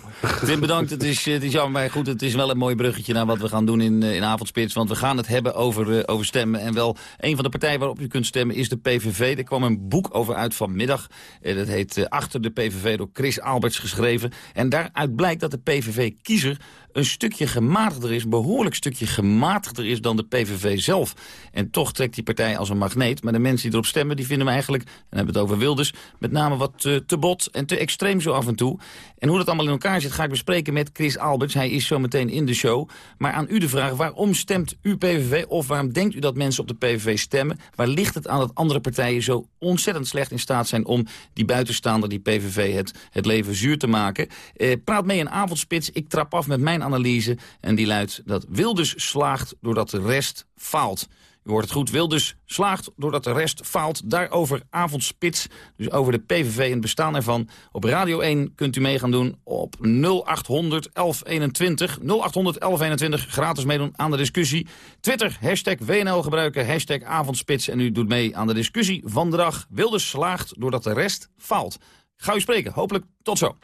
Tim, bedankt. Het is, het is jammer, maar goed, het is wel een mooi bruggetje naar wat we gaan doen in, in Avondspits. Want we gaan het hebben over, over stemmen en wel een van de partijen waarop u kunt stemmen is de PVV. Er kwam een boek over uit vanmiddag. Dat heet Achter de PVV door Chris Alberts geschreven. En daaruit blijkt dat de PVV-kiezer een stukje gematigder is, behoorlijk stukje gematigder is dan de PVV zelf. En toch trekt die partij als een magneet. Maar de mensen die erop stemmen, die vinden we eigenlijk, en hebben het over Wilders, met name wat te, te bot en te extreem zo af en toe. En hoe dat allemaal in elkaar zit, ga ik bespreken met Chris Alberts. Hij is zo meteen in de show. Maar aan u de vraag, waarom stemt u PVV of waarom denkt u dat dat mensen op de PVV stemmen? Waar ligt het aan dat andere partijen zo ontzettend slecht in staat zijn... om die buitenstaander, die PVV, het, het leven zuur te maken? Eh, praat mee in avondspits. Ik trap af met mijn analyse. En die luidt dat Wilders slaagt doordat de rest faalt. U hoort het goed, Wilders slaagt doordat de rest faalt. Daarover avondspits, dus over de PVV en het bestaan ervan. Op Radio 1 kunt u mee gaan doen op 0800 1121. 0800 1121, gratis meedoen aan de discussie. Twitter, hashtag WNL gebruiken, hashtag avondspits. En u doet mee aan de discussie van de dag. Wilders slaagt doordat de rest faalt. Ga u spreken, hopelijk tot zo.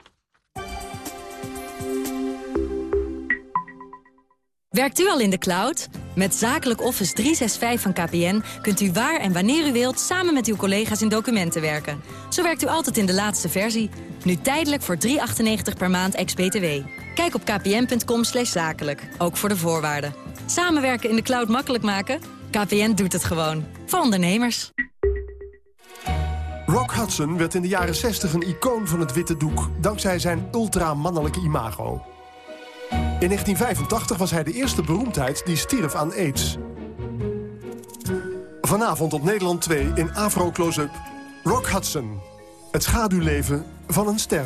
Werkt u al in de cloud? Met Zakelijk Office 365 van KPN kunt u waar en wanneer u wilt... samen met uw collega's in documenten werken. Zo werkt u altijd in de laatste versie. Nu tijdelijk voor 3,98 per maand ex-BTW. Kijk op kpn.com zakelijk, ook voor de voorwaarden. Samenwerken in de cloud makkelijk maken? KPN doet het gewoon. Voor ondernemers. Rock Hudson werd in de jaren 60 een icoon van het witte doek... dankzij zijn ultramannelijke imago. In 1985 was hij de eerste beroemdheid die stierf aan aids. Vanavond op Nederland 2 in Afro Close-up. Rock Hudson. Het schaduwleven van een ster.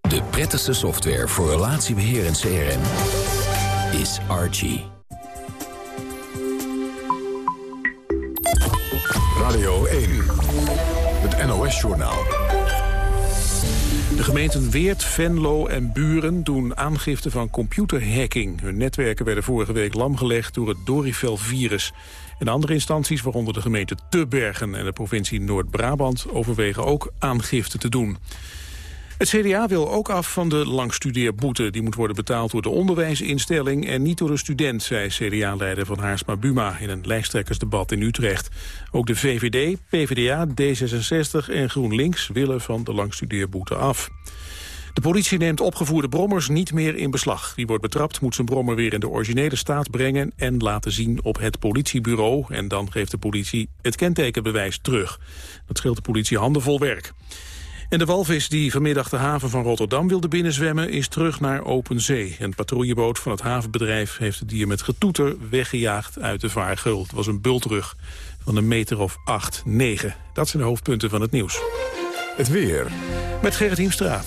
De prettigste software voor relatiebeheer en CRM is Archie. Radio 1, het NOS-journaal. De gemeenten Weert, Venlo en Buren doen aangifte van computerhacking. Hun netwerken werden vorige week lamgelegd door het Dorivel-virus. En andere instanties, waaronder de gemeente Tubbergen en de provincie Noord-Brabant... overwegen ook aangifte te doen. Het CDA wil ook af van de langstudeerboete. Die moet worden betaald door de onderwijsinstelling en niet door de student, zei CDA-leider van Haarsma Buma in een lijsttrekkersdebat in Utrecht. Ook de VVD, PvdA, D66 en GroenLinks willen van de langstudeerboete af. De politie neemt opgevoerde brommers niet meer in beslag. Wie wordt betrapt moet zijn brommer weer in de originele staat brengen... en laten zien op het politiebureau. En dan geeft de politie het kentekenbewijs terug. Dat scheelt de politie handenvol werk. En de walvis die vanmiddag de haven van Rotterdam wilde binnenzwemmen... is terug naar open zee. Een patrouilleboot van het havenbedrijf heeft het dier met getoeter weggejaagd uit de vaargeul. Het was een bultrug van een meter of 8, 9. Dat zijn de hoofdpunten van het nieuws. Het weer. Met Gerrit Hiemstra.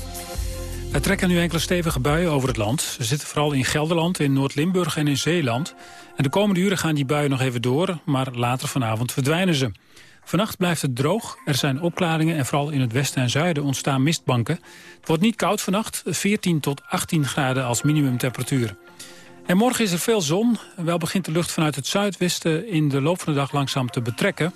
Er trekken nu enkele stevige buien over het land. Ze zitten vooral in Gelderland, in Noord-Limburg en in Zeeland. En de komende uren gaan die buien nog even door, maar later vanavond verdwijnen ze. Vannacht blijft het droog, er zijn opklaringen en vooral in het westen en zuiden ontstaan mistbanken. Het wordt niet koud vannacht, 14 tot 18 graden als minimumtemperatuur. En morgen is er veel zon. Wel begint de lucht vanuit het zuidwesten in de loop van de dag langzaam te betrekken.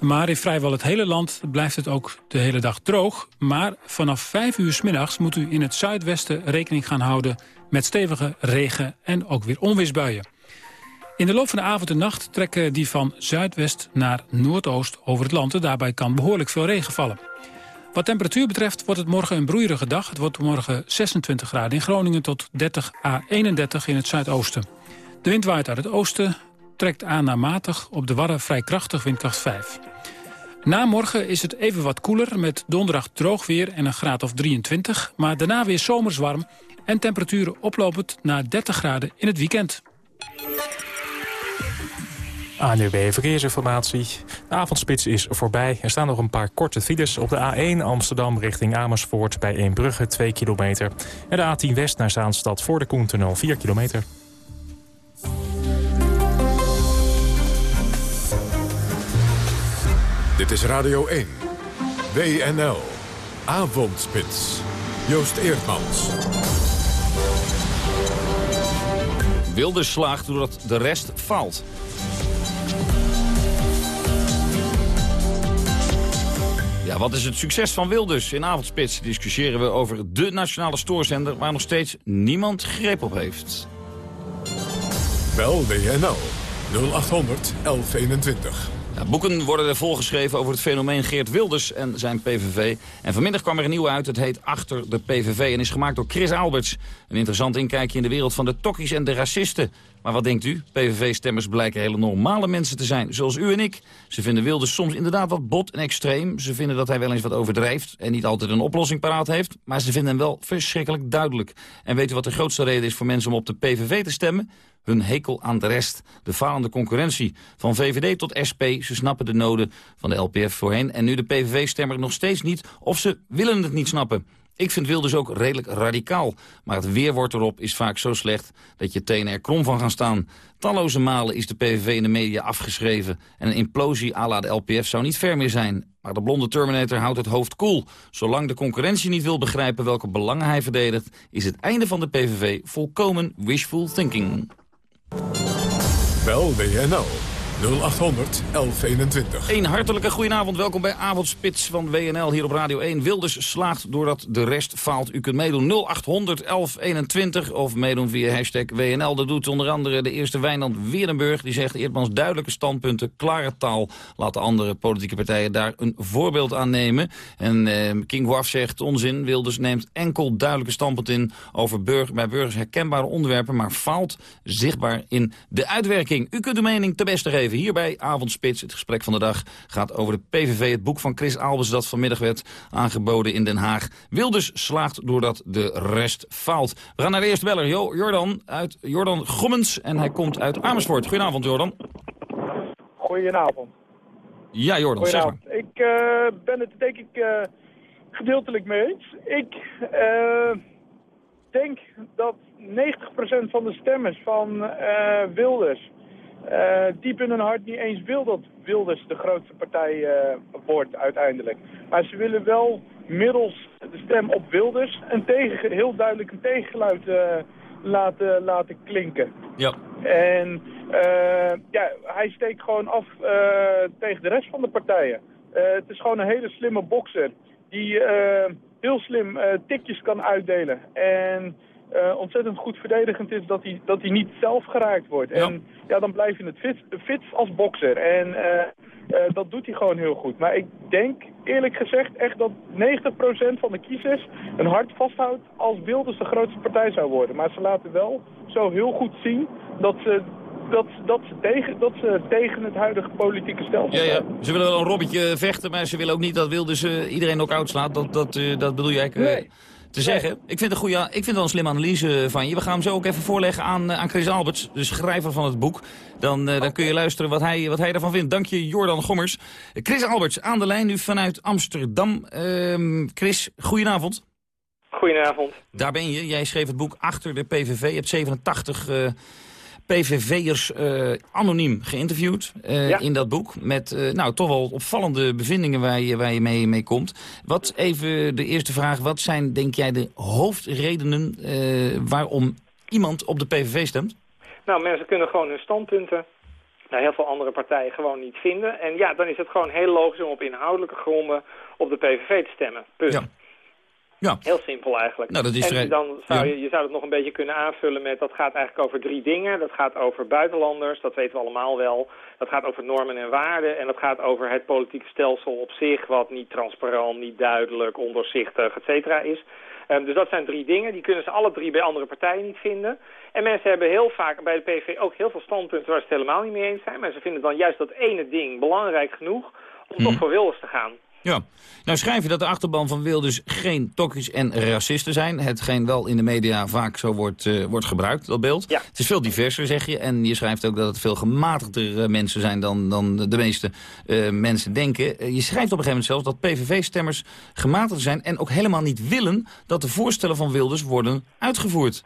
Maar in vrijwel het hele land blijft het ook de hele dag droog. Maar vanaf 5 uur s middags moet u in het zuidwesten rekening gaan houden... met stevige regen en ook weer onweersbuien. In de loop van de avond en nacht trekken die van zuidwest naar noordoost over het land. En daarbij kan behoorlijk veel regen vallen. Wat temperatuur betreft wordt het morgen een broeierige dag. Het wordt morgen 26 graden in Groningen tot 30 à 31 in het zuidoosten. De wind waait uit het oosten, trekt aan naar matig, op de Wadden vrij krachtig windkracht 5. Na morgen is het even wat koeler met donderdag droog weer en een graad of 23. Maar daarna weer zomers warm en temperaturen oplopend naar 30 graden in het weekend. ANUB Verkeersinformatie. De avondspits is voorbij. Er staan nog een paar korte files op de A1 Amsterdam richting Amersfoort... bij Eembrugge 2 kilometer. En de A10 West naar Zaanstad voor de Koentunnel 4 kilometer. Dit is Radio 1. WNL. Avondspits. Joost Eerdmans. Wilders slaagt doordat de rest faalt. Wat is het succes van Wilders? In Avondspits discussiëren we over de nationale stoorzender... waar nog steeds niemand greep op heeft. Bel WNL 0800 1121. Boeken worden er volgeschreven over het fenomeen Geert Wilders en zijn PVV. En vanmiddag kwam er een nieuw uit, het heet Achter de PVV... en is gemaakt door Chris Alberts. Een interessant inkijkje in de wereld van de tokkies en de racisten. Maar wat denkt u? PVV-stemmers blijken hele normale mensen te zijn, zoals u en ik. Ze vinden Wilders soms inderdaad wat bot en extreem. Ze vinden dat hij wel eens wat overdrijft en niet altijd een oplossing paraat heeft. Maar ze vinden hem wel verschrikkelijk duidelijk. En weet u wat de grootste reden is voor mensen om op de PVV te stemmen? Hun hekel aan de rest. De falende concurrentie. Van VVD tot SP, ze snappen de noden van de LPF voorheen. En nu de PVV-stemmer nog steeds niet of ze willen het niet snappen. Ik vind Wilders ook redelijk radicaal. Maar het weerwoord erop is vaak zo slecht dat je tenen er krom van gaan staan. Talloze malen is de PVV in de media afgeschreven. En een implosie à la de LPF zou niet ver meer zijn. Maar de blonde Terminator houdt het hoofd koel. Zolang de concurrentie niet wil begrijpen welke belangen hij verdedigt... is het einde van de PVV volkomen wishful thinking. Bel WNL 0800 1121. Een hartelijke goedenavond. Welkom bij Avondspits van WNL hier op Radio 1. Wilders slaagt doordat de rest faalt. U kunt meedoen 0800 1121 of meedoen via hashtag WNL. Dat doet onder andere de eerste Wijnand Weerenburg. Die zegt Eertmans duidelijke standpunten, klare taal. Laat de andere politieke partijen daar een voorbeeld aan nemen. En eh, King Waf zegt onzin. Wilders neemt enkel duidelijke standpunt in over bij burgers herkenbare onderwerpen. Maar faalt zichtbaar in de uitwerking. U kunt uw mening te beste geven hier bij Avondspits. Het gesprek van de dag gaat over de PVV. Het boek van Chris Albers dat vanmiddag werd aangeboden in Den Haag. Wilders slaagt doordat de rest faalt. We gaan naar de eerste beller, jo Jordan, uit Jordan Gommens. En hij komt uit Amersfoort. Goedenavond, Jordan. Goedenavond. Ja, Jordan, zeg maar. Ik uh, ben het denk ik uh, gedeeltelijk mee eens. Ik uh, denk dat 90% van de stemmers van Wilders uh, diep in hun hart niet eens wil dat Wilders de grootste partij uh, wordt uiteindelijk. Maar ze willen wel middels de stem op Wilders een tegen, heel duidelijk een tegengeluid uh, laten, laten klinken. Ja. En ja, hij steekt gewoon af tegen de rest van de partijen. het is gewoon een hele slimme bokser die heel slim tikjes kan uitdelen. En uh, ontzettend goed verdedigend is dat hij, dat hij niet zelf geraakt wordt. En ja, dan blijf je het fit, fit als bokser. En uh, uh, dat doet hij gewoon heel goed. Maar ik denk eerlijk gezegd echt dat 90% van de kiezers een hart vasthoudt als Wilders de grootste partij zou worden. Maar ze laten wel zo heel goed zien dat ze dat, dat, ze tegen, dat ze tegen het huidige politieke stelsel ja, ja. Ze willen wel een robbetje vechten, maar ze willen ook niet dat Wilders uh, iedereen ook uitslaat. Dat, dat, uh, dat bedoel je eigenlijk... Nee te zeggen. Ik vind, een goede, ik vind het wel een slimme analyse van je. We gaan hem zo ook even voorleggen aan, aan Chris Alberts, de schrijver van het boek. Dan, uh, dan kun je luisteren wat hij, wat hij ervan vindt. Dank je, Jordan Gommers. Chris Alberts aan de lijn nu vanuit Amsterdam. Uh, Chris, goedenavond. Goedenavond. Daar ben je. Jij schreef het boek Achter de PVV. Je hebt 87 uh, PVV'ers uh, anoniem geïnterviewd ja. in dat boek. Met uh, nou, toch wel opvallende bevindingen waar je, waar je mee, mee komt. Wat even de eerste vraag. Wat zijn, denk jij, de hoofdredenen waarom iemand op de PVV stemt? Nou, mensen kunnen gewoon hun standpunten naar heel veel andere partijen gewoon niet vinden. En ja, dan is het gewoon heel logisch om op inhoudelijke gronden op de PVV te stemmen. Punt. Ja. Ja. Heel simpel eigenlijk. Nou, dat is en dan zou je, je zou het nog een beetje kunnen aanvullen met... dat gaat eigenlijk over drie dingen. Dat gaat over buitenlanders, dat weten we allemaal wel. Dat gaat over normen en waarden. En dat gaat over het politieke stelsel op zich... wat niet transparant, niet duidelijk, ondoorzichtig, et cetera is. Um, dus dat zijn drie dingen. Die kunnen ze alle drie bij andere partijen niet vinden. En mensen hebben heel vaak bij de PV ook heel veel standpunten... waar ze het helemaal niet mee eens zijn. Maar ze vinden dan juist dat ene ding belangrijk genoeg... om Mhm. toch voor Wilders te gaan. Ja, nou schrijf je dat de achterban van Wilders geen tokkies en racisten zijn. Hetgeen wel in de media vaak zo wordt, uh, wordt gebruikt, dat beeld. Ja. Het is veel diverser, zeg je. En je schrijft ook dat het veel gematigder uh, mensen zijn dan, dan de meeste uh, mensen denken. je schrijft op een gegeven moment zelfs dat PVV-stemmers gematigd zijn... en ook helemaal niet willen dat de voorstellen van Wilders worden uitgevoerd.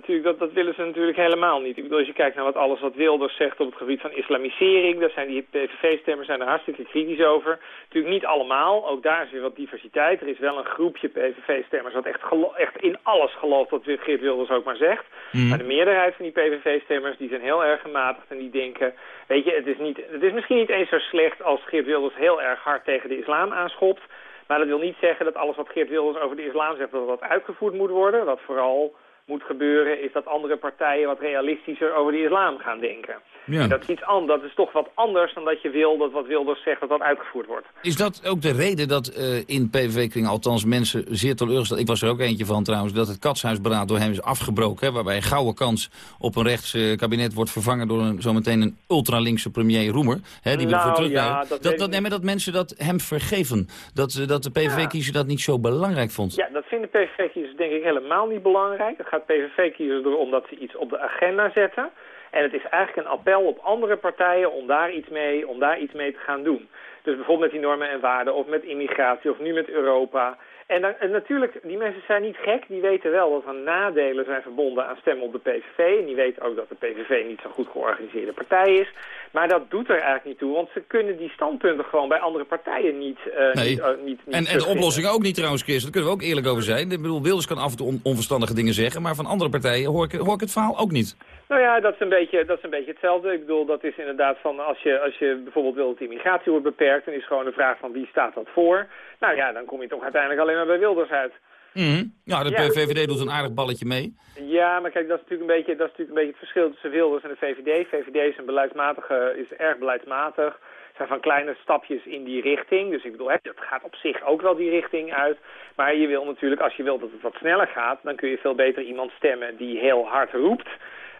Natuurlijk, dat, dat willen ze natuurlijk helemaal niet. Ik bedoel, als je kijkt naar wat alles wat Wilders zegt op het gebied van islamisering, daar zijn die PVV-stemmers zijn er hartstikke kritisch over. Natuurlijk niet allemaal, ook daar is weer wat diversiteit. Er is wel een groepje PVV-stemmers dat echt, echt in alles gelooft wat Geert Wilders ook maar zegt. Mhm. Maar de meerderheid van die PVV-stemmers die zijn heel erg gematigd en die denken, weet je, het is, niet, het is misschien niet eens zo slecht als Geert Wilders heel erg hard tegen de islam aanschopt. Maar dat wil niet zeggen dat alles wat Geert Wilders over de islam zegt, dat dat uitgevoerd moet worden. Wat vooral moet gebeuren is dat andere partijen wat realistischer over de islam gaan denken. Ja. En dat is iets anders. Dat is toch wat anders dan dat je wil dat wat Wilders zegt dat dat uitgevoerd wordt. Is dat ook de reden dat uh, in PVV-kring althans mensen zeer teleurgesteld... ik was er ook eentje van trouwens, dat het katshuisberaad door hem is afgebroken... Hè, waarbij een gouden kans op een rechts uh, kabinet wordt vervangen... door een, zometeen een ultralinkse premier Roemer. Hè, die nou, we terug ja, dat, dat, dat, nee, maar dat mensen dat hem vergeven. Dat, uh, dat de PVV-kiezer ja. dat niet zo belangrijk vond. Ja, dat vinden PVV-kiezers denk ik helemaal niet belangrijk. Het gaat gaat PVV-kiezers door omdat ze iets op de agenda zetten. En het is eigenlijk een appel op andere partijen om daar iets mee, om daar iets mee te gaan doen. Dus bijvoorbeeld met die normen en waarden, of met immigratie, of nu met Europa. En, dan, en, natuurlijk, die mensen zijn niet gek. Die weten wel dat er nadelen zijn verbonden aan stemmen op de PVV. En die weten ook dat de PVV niet zo goed georganiseerde partij is. Maar dat doet er eigenlijk niet toe. Want ze kunnen die standpunten gewoon bij andere partijen niet... Uh, nee. niet, uh, niet, niet en, en de oplossing ook niet trouwens, Chris. Daar kunnen we ook eerlijk over zijn. Ik bedoel, Wilders kan af en toe on onverstandige dingen zeggen. Maar van andere partijen hoor ik, hoor ik het verhaal ook niet. Nou ja, dat is, een beetje, dat is een beetje hetzelfde. Ik bedoel, dat is inderdaad van als je, als je bijvoorbeeld wil dat de immigratie wordt beperkt... dan is gewoon de vraag van wie staat dat voor. Nou ja, dan kom je toch uiteindelijk alleen maar bij Wilders uit. Mm -hmm. Ja, de ja. VVD doet een aardig balletje mee. Ja, maar kijk, dat is natuurlijk een beetje, dat is natuurlijk een beetje het verschil tussen Wilders en de VVD. VVD is een beleidsmatige, is erg beleidsmatig. zijn van kleine stapjes in die richting. Dus ik bedoel, het gaat op zich ook wel die richting uit. Maar je wil natuurlijk, als je wilt dat het wat sneller gaat... dan kun je veel beter iemand stemmen die heel hard roept...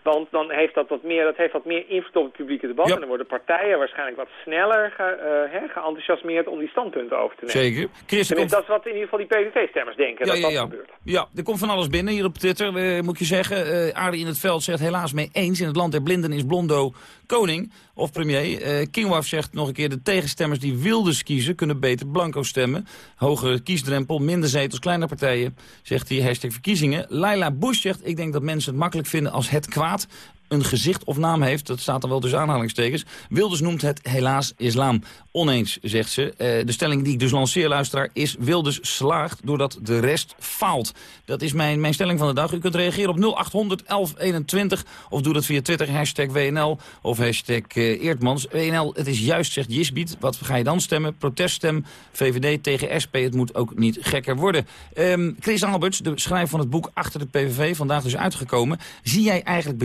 Want dan heeft dat wat meer, dat heeft wat meer invloed op het publieke debat. Ja. En dan worden partijen waarschijnlijk wat sneller ge, uh, he, geenthousiasmeerd om die standpunten over te nemen. Zeker. Chris, komt... Dat is wat in ieder geval die PVV-stemmers denken, ja, dat ja, dat ja. gebeurt. Ja, er komt van alles binnen hier op Twitter, uh, moet je zeggen. Uh, Aarde in het veld zegt helaas mee eens. In het land der blinden is Blondo koning of premier. Uh, Kingwaf zegt nog een keer, de tegenstemmers die Wilders kiezen... kunnen beter blanco stemmen. Hogere kiesdrempel, minder zetels, kleine partijen. Zegt hij, hashtag verkiezingen. Laila Bush zegt, ik denk dat mensen het makkelijk vinden als het kwaad een gezicht of naam heeft. Dat staat dan wel tussen aanhalingstekens. Wilders noemt het helaas islam. Oneens, zegt ze. Uh, de stelling die ik dus lanceer, luisteraar, is Wilders slaagt doordat de rest faalt. Dat is mijn, mijn stelling van de dag. U kunt reageren op 0800 1121 of doe dat via Twitter, hashtag WNL of hashtag uh, Eertmans. WNL, het is juist, zegt Jisbiet. Wat ga je dan stemmen? Proteststem, VVD tegen SP. Het moet ook niet gekker worden. Um, Chris Alberts, de schrijver van het boek Achter de PVV, vandaag dus uitgekomen. Zie jij eigenlijk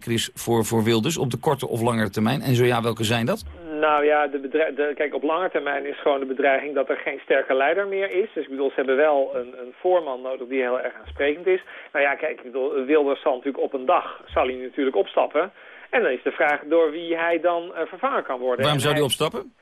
Chris, voor, voor Wilders op de korte of langere termijn? En zo ja, welke zijn dat? Nou ja, de de, kijk, op lange termijn is gewoon de bedreiging dat er geen sterke leider meer is. Dus ik bedoel, ze hebben wel een, een voorman nodig die heel erg aansprekend is. Nou ja, kijk, ik bedoel, Wilders zal natuurlijk op een dag, zal hij natuurlijk opstappen. En dan is de vraag door wie hij dan uh, vervangen kan worden. Waarom en zou hij opstappen?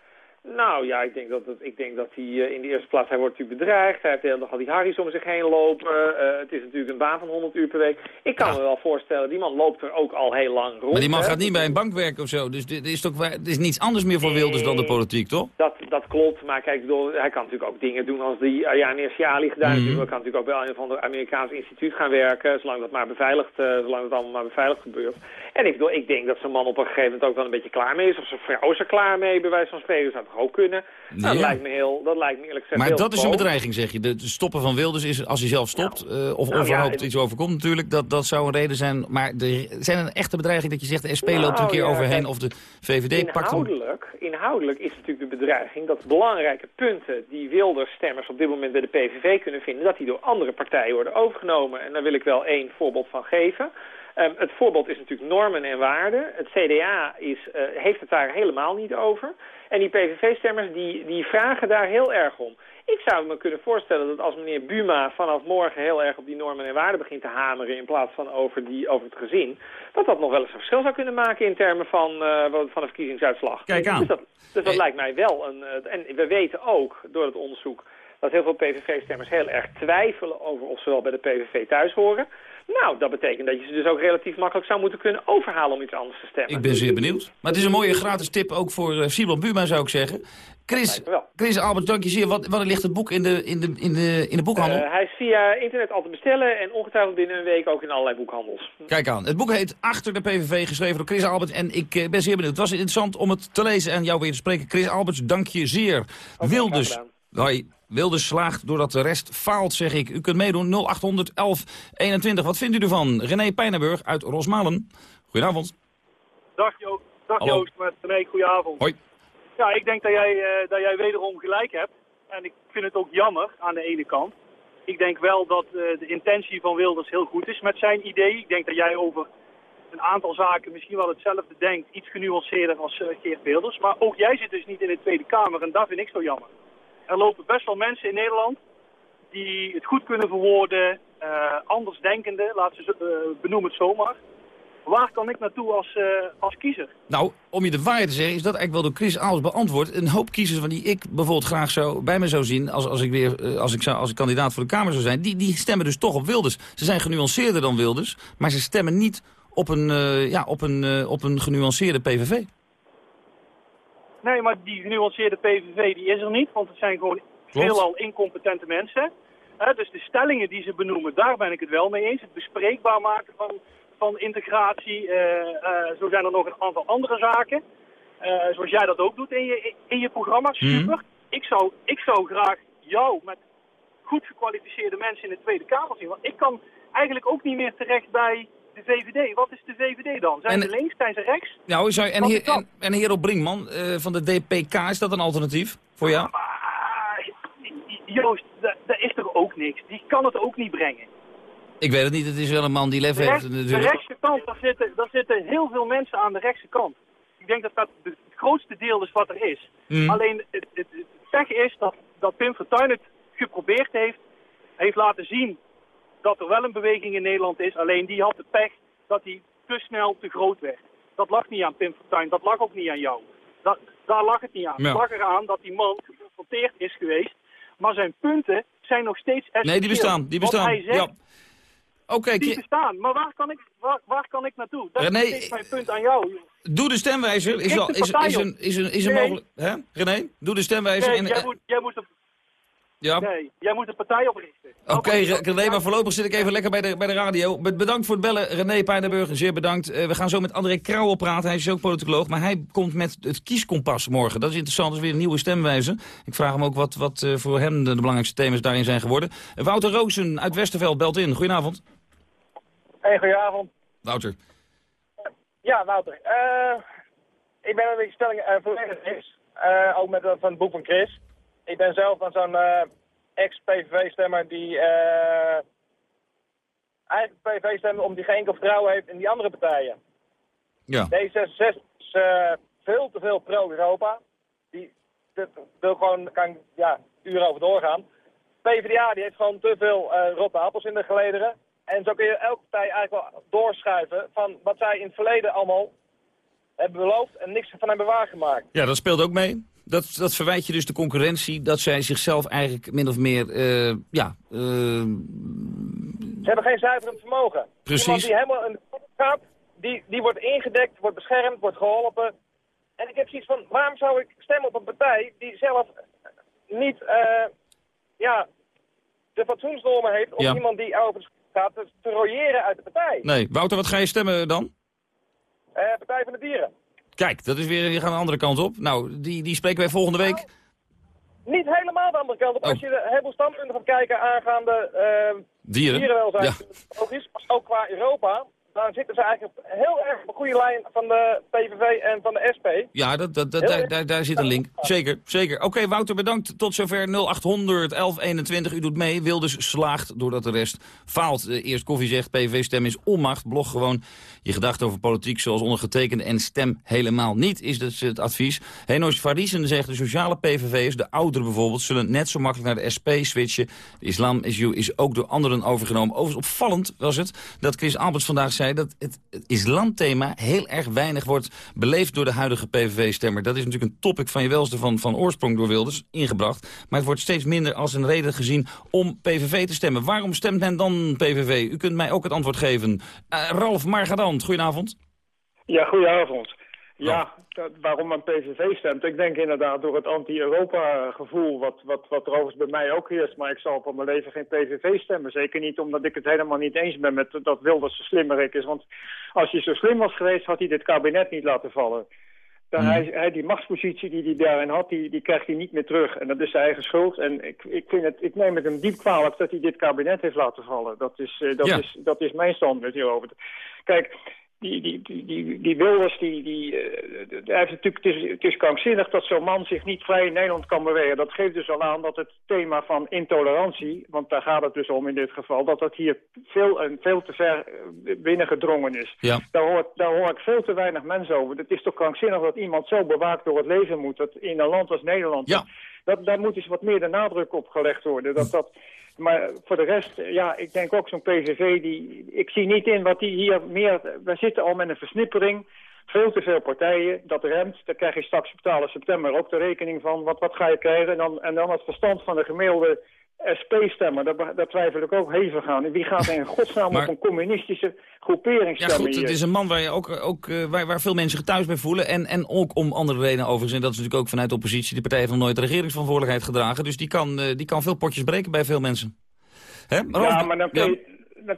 Nou ja, ik denk dat, het, ik denk dat hij uh, in de eerste plaats, hij wordt natuurlijk bedreigd. Hij heeft de hele dag al die Harry's om zich heen lopen. Uh, het is natuurlijk een baan van 100 uur per week. Ik kan ja. me wel voorstellen, die man loopt er ook al heel lang rond. Maar die man hè? gaat niet bij een bank werken of zo. Dus dit is toch, het is niets anders meer voor Wilders dan de politiek, toch? Dat, dat klopt, maar kijk, bedoel, hij kan natuurlijk ook dingen doen als die Ayane Siali gedaan heeft. Mhm. Hij kan natuurlijk ook bij een of ander Amerikaans instituut gaan werken, zolang dat maar beveiligd, uh, zolang dat allemaal maar beveiligd gebeurt. En ik, bedoel, ik denk dat zo'n man op een gegeven moment ook wel een beetje klaar mee is. Of zijn vrouw is er klaar mee, bij wijze van spreken. Zou toch ook kunnen. Nou, dat, lijkt me heel, dat lijkt me eerlijk gezegd Maar heel dat is een bedreiging, zeg je. De, stoppen van Wilders is, als hij zelf stopt, eh, of Nou, ja, iets overkomt natuurlijk, dat, dat zou een reden zijn. Maar de, zijn er een echte bedreiging dat je zegt, de SP Nou, loopt er een keer ja, overheen, kijk, of de VVD pakt hem? Inhoudelijk, inhoudelijk is natuurlijk de bedreiging dat belangrijke punten die Wilders stemmers op dit moment bij de PVV kunnen vinden, dat die door andere partijen worden overgenomen. En daar wil ik wel één voorbeeld van geven. Um, het voorbeeld is natuurlijk normen en waarden. Het CDA is, uh, heeft het daar helemaal niet over. En die PVV-stemmers die, die vragen daar heel erg om. Ik zou me kunnen voorstellen dat als meneer Buma vanaf morgen heel erg op die normen en waarden begint te hameren in plaats van over, die, over het gezin, dat dat nog wel eens een verschil zou kunnen maken in termen van, uh, van een verkiezingsuitslag. Kijk aan. Dus dat, dus dat lijkt mij wel een... En we weten ook door het onderzoek dat heel veel PVV-stemmers heel erg twijfelen over of ze wel bij de PVV thuis horen. Nou, dat betekent dat je ze dus ook relatief makkelijk zou moeten kunnen overhalen om iets anders te stemmen. Ik ben zeer benieuwd. Maar het is een mooie gratis tip ook voor uh, Simon Buma, zou ik zeggen. Chris, Chris Albert, dank je zeer. Wat, wat ligt het boek in de, in de, in de, in de boekhandel? Uh, hij is via internet al te bestellen en ongetwijfeld binnen een week ook in allerlei boekhandels. Kijk aan. Het boek heet Achter de PVV, geschreven door Chris Albert. En ik uh, ben zeer benieuwd. Het was interessant om het te lezen en jou weer te spreken. Chris Alberts, dank je zeer. Okay, Wilders. Hoi. Wilders slaagt doordat de rest faalt, zeg ik. U kunt meedoen 0800 1121. Wat vindt u ervan? René Pijnenburg uit Rosmalen. Goedenavond. Dag, jo Dag Hallo. Joost, met René, goedenavond. Hoi. Ja, ik denk dat jij, uh, dat jij wederom gelijk hebt. En ik vind het ook jammer aan de ene kant. Ik denk wel dat uh, de intentie van Wilders heel goed is met zijn idee. Ik denk dat jij over een aantal zaken misschien wel hetzelfde denkt. Iets genuanceerder als uh, Geert Wilders. Maar ook jij zit dus niet in de Tweede Kamer en dat vind ik zo jammer. Er lopen best wel mensen in Nederland die het goed kunnen verwoorden, uh, anders denkende, laten ze uh, benoem het zomaar. waar kan ik naartoe als, uh, als kiezer? Nou, om je de waarheid te zeggen, is dat eigenlijk wel door Chris alles beantwoord. Een hoop kiezers van die ik bijvoorbeeld graag zo bij me zou zien... als, als, ik, weer, als, ik, zou, als ik kandidaat voor de Kamer zou zijn... Die, die stemmen dus toch op Wilders. Ze zijn genuanceerder dan Wilders, maar ze stemmen niet op een, ja, op een, op een genuanceerde PVV. Nee, maar die genuanceerde PVV die is er niet, want het zijn gewoon Klopt. veelal incompetente mensen... He, dus de stellingen die ze benoemen, daar ben ik het wel mee eens. Het bespreekbaar maken van, van integratie. Uh, uh, zo zijn er nog een aantal andere zaken. Uh, zoals jij dat ook doet in je, in je programma. Super. Mm. Ik, zou, ik zou graag jou met goed gekwalificeerde mensen in de Tweede Kamer zien. Want ik kan eigenlijk ook niet meer terecht bij de VVD. Wat is de VVD dan? Zijn en, ze links? Zijn ze rechts? Nou, en, heer, en, en Hero Brinkman van de DPK, is dat een alternatief voor jou? Joost, daar is er ook niks. Die kan het ook niet brengen. Ik weet het niet, het is wel een man die lef heeft. De rechtse kant, daar zitten, daar zitten heel veel mensen aan de rechtse kant. Ik denk dat dat het grootste deel is wat er is. Mm. Alleen het, het, het pech is dat, dat Pim Fortuyn het geprobeerd heeft, heeft laten zien dat er wel een beweging in Nederland is. Alleen die had de pech dat hij te snel te groot werd. Dat lag niet aan Pim Fortuyn, dat lag ook niet aan jou. Dat, daar lag het niet aan. Ja. Het lag eraan dat die man geconfronteerd is geweest maar zijn punten zijn nog steeds Nee, die bestaan. Die bestaan. Zegt, ja. Okay, die bestaan. Maar waar kan ik, waar, waar kan ik naartoe? Dat René, is mijn punt aan jou. Doe de stemwijzer. Is, al, is, is, een, is, een, is een mogelijk... Hè? René, doe de stemwijzer. Nee, en, jij, moet, jij moet ja. Nee, jij moet een partij oprichten. Oké, okay, René, maar voorlopig zit ik even lekker bij de, bij de radio. Bedankt voor het bellen, René Pijnenburg. Zeer bedankt. Uh, we gaan zo met André Krauwel praten. Hij is ook politicoloog, maar hij komt met het kieskompas morgen. Dat is interessant, dat is weer een nieuwe stemwijze. Ik vraag hem ook wat, wat uh, voor hem de, de, belangrijkste thema's daarin zijn geworden. Uh, Wouter Roosen uit Westerveld belt in. Goedenavond. Hey, goedenavond. Wouter. Ja, Wouter. ik ben een beetje stelling volledig eens. ook met van het boek van Chris ik ben zelf van zo'n uh, ex-PVV-stemmer die uh, eigenlijk PVV stemde om die geen enkel vertrouwen heeft in die andere partijen. Ja. D66 is uh, veel te veel pro-Europa. Die wil gewoon, kan ja, uren over doorgaan. PvdA die heeft gewoon te veel rotte appels in de gelederen. En zo kun je elke partij eigenlijk wel doorschuiven van wat zij in het verleden allemaal hebben beloofd en niks van hebben waargemaakt. Ja, dat speelt ook mee dat, dat verwijt je dus de concurrentie... dat zij zichzelf eigenlijk min of meer, uh, ja... Uh... Ze hebben geen zuiverend vermogen. Precies. Iemand die helemaal een gaat, die, die wordt ingedekt, wordt beschermd, wordt geholpen. En ik heb zoiets van, waarom zou ik stemmen op een partij die zelf niet, uh, ja, de fatsoensnormen heeft... om iemand die over gaat te, te royeren uit de partij? Nee. Wouter, wat ga je stemmen dan? partij van de Dieren. Kijk, dat is weer, we gaan de andere kant op. Nou, die, die spreken wij volgende week. Nou, niet helemaal de andere kant op. Als oh. je de heleboel standpunten gaat kijken aangaande uh, Dieren. dierenwelzijn, ja. ook, is, ook qua Europa, dan zitten ze eigenlijk heel erg op een goede lijn van de PVV en van de SP. Ja, dat, dat, dat daar, daar, daar, zit een link. Zeker, zeker. Oké, Wouter, bedankt. Tot zover 0800 1121. U doet mee. Wilders slaagt doordat de rest faalt. Eerst Koffie zegt, PVV-stem is onmacht. Blog gewoon je gedachten over politiek zoals ondergetekende en stem helemaal niet, is dus het advies. Henoos Farisen zegt, de sociale PVV'ers, de ouderen bijvoorbeeld, zullen net zo makkelijk naar de SP switchen. De islam is ook door anderen overgenomen. Overigens opvallend was het dat Chris Alberts vandaag zei dat het, islamthema heel erg weinig wordt beleefd door de huidige PVV-stemmer. Dat is natuurlijk een topic van je welste van, van oorsprong door Wilders ingebracht. Maar het wordt steeds minder als een reden gezien om PVV te stemmen. Waarom stemt men dan PVV? U kunt mij ook het antwoord geven. Uh, Ralf Margadan goedenavond. Ja, goedenavond. Ja, dat, waarom een PVV stemt? Ik denk inderdaad door het anti-Europa-gevoel, wat, wat, wat er overigens bij mij ook heerst. Maar ik zal voor mijn leven geen PVV stemmen. Zeker niet omdat ik het helemaal niet eens ben met dat Wilders zo slimmerik is. Want als hij zo slim was geweest, had hij dit kabinet niet laten vallen. Dan hmm. hij, hij, die machtspositie die hij daarin had, die, die krijgt hij niet meer terug. En dat is zijn eigen schuld. En ik, ik, vind het, ik neem het hem diep kwalijk dat hij dit kabinet heeft laten vallen. Dat is, uh, dat is, dat is mijn standpunt hierover. Kijk, die, die, die, die, Wilders, die, die, heeft natuurlijk, het, is, het is krankzinnig dat zo'n man zich niet vrij in Nederland kan bewegen. Dat geeft dus al aan dat het thema van intolerantie, want daar gaat het dus om in dit geval, dat dat hier veel en veel te ver eh, binnengedrongen is. Ja. Daar, hoort, daar hoor ik veel te weinig mensen over. Het is toch krankzinnig dat iemand zo bewaakt door het leven moet, dat in een land als Nederland... Ja Dat, daar moet eens wat meer de nadruk op gelegd worden. Dat, dat, maar voor de rest, ja, ik denk ook zo'n PVV, die, ik zie niet in wat die hier meer... We zitten al met een versnippering, veel te veel partijen, dat remt. Daar krijg je straks betalen september ook de rekening van. Wat, wat ga je krijgen? En dan, en dan het verstand van de gemiddelde SP-stemmer, daar, daar, twijfel ik ook hevig aan. Wie gaat in godsnaam maar... op een communistische groepering stemmen Ja goed, het is een man waar, je ook, ook, uh, waar, waar veel mensen gethuis bij voelen. En, en ook om andere redenen overigens. En dat is natuurlijk ook vanuit de oppositie. De partij heeft nog nooit de regeringsverantwoordelijkheid gedragen. Dus die kan, uh, die kan veel potjes breken bij veel mensen. Hè? Maar ja, maar dan kun je... Dan,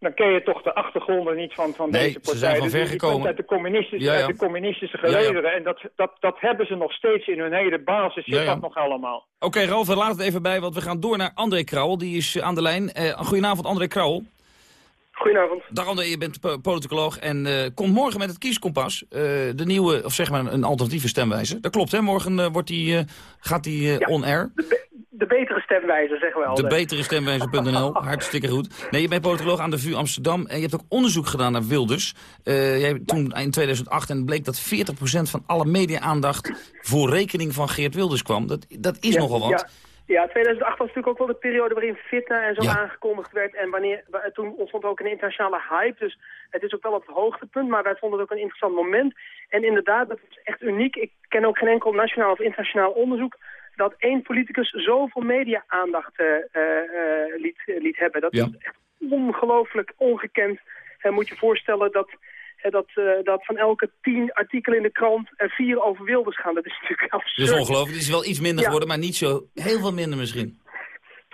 dan ken je toch de achtergronden niet van, van nee, deze partij. ze zijn van Dus ver gekomen. uit de communistische, Ja, ja. Uit de communistische gelederen. En dat, dat, dat hebben ze nog steeds in hun hele basis. Zit dat nog allemaal. Oké, Ralf, we laten het even bij, want we gaan door naar André Krauwel. Die is eh, aan de lijn. Eh goedenavond, André Krauwel. Goedenavond. Dag André, je bent po- politicoloog en eh komt morgen met het kieskompas. eh, de nieuwe, of zeg maar een alternatieve stemwijze. Dat klopt, hè? Morgen eh, wordt die, gaat die eh, on-air. De betere stemwijze, zeggen we De altijd. betere stemwijze.nl, <laughs> hartstikke goed. Nee, je bent politicoloog aan de VU Amsterdam en je hebt ook onderzoek gedaan naar Wilders. Jij, toen in 2008 en bleek dat 40% van alle media-aandacht voor rekening van Geert Wilders kwam. Dat, dat is Ja, nogal wat. Ja. Ja, 2008 was natuurlijk ook wel de periode waarin Fitna en zo Ja. aangekondigd werd. En wanneer, wa- toen ontstond ook een internationale hype. Dus het is ook wel op het hoogtepunt, maar wij vonden het ook een interessant moment. En inderdaad, dat is echt uniek. Ik ken ook geen enkel nationaal of internationaal onderzoek dat één politicus zoveel media-aandacht eh, eh, eh, liet, liet hebben. Dat Ja. is echt ongelooflijk ongekend. En moet je voorstellen dat, eh, dat, eh, dat van elke tien artikelen in de krant er vier over Wilders gaan. Dat is natuurlijk <laughs> Dat absurd. is ongelooflijk. Het is wel iets minder Ja. geworden, maar niet zo heel veel minder misschien.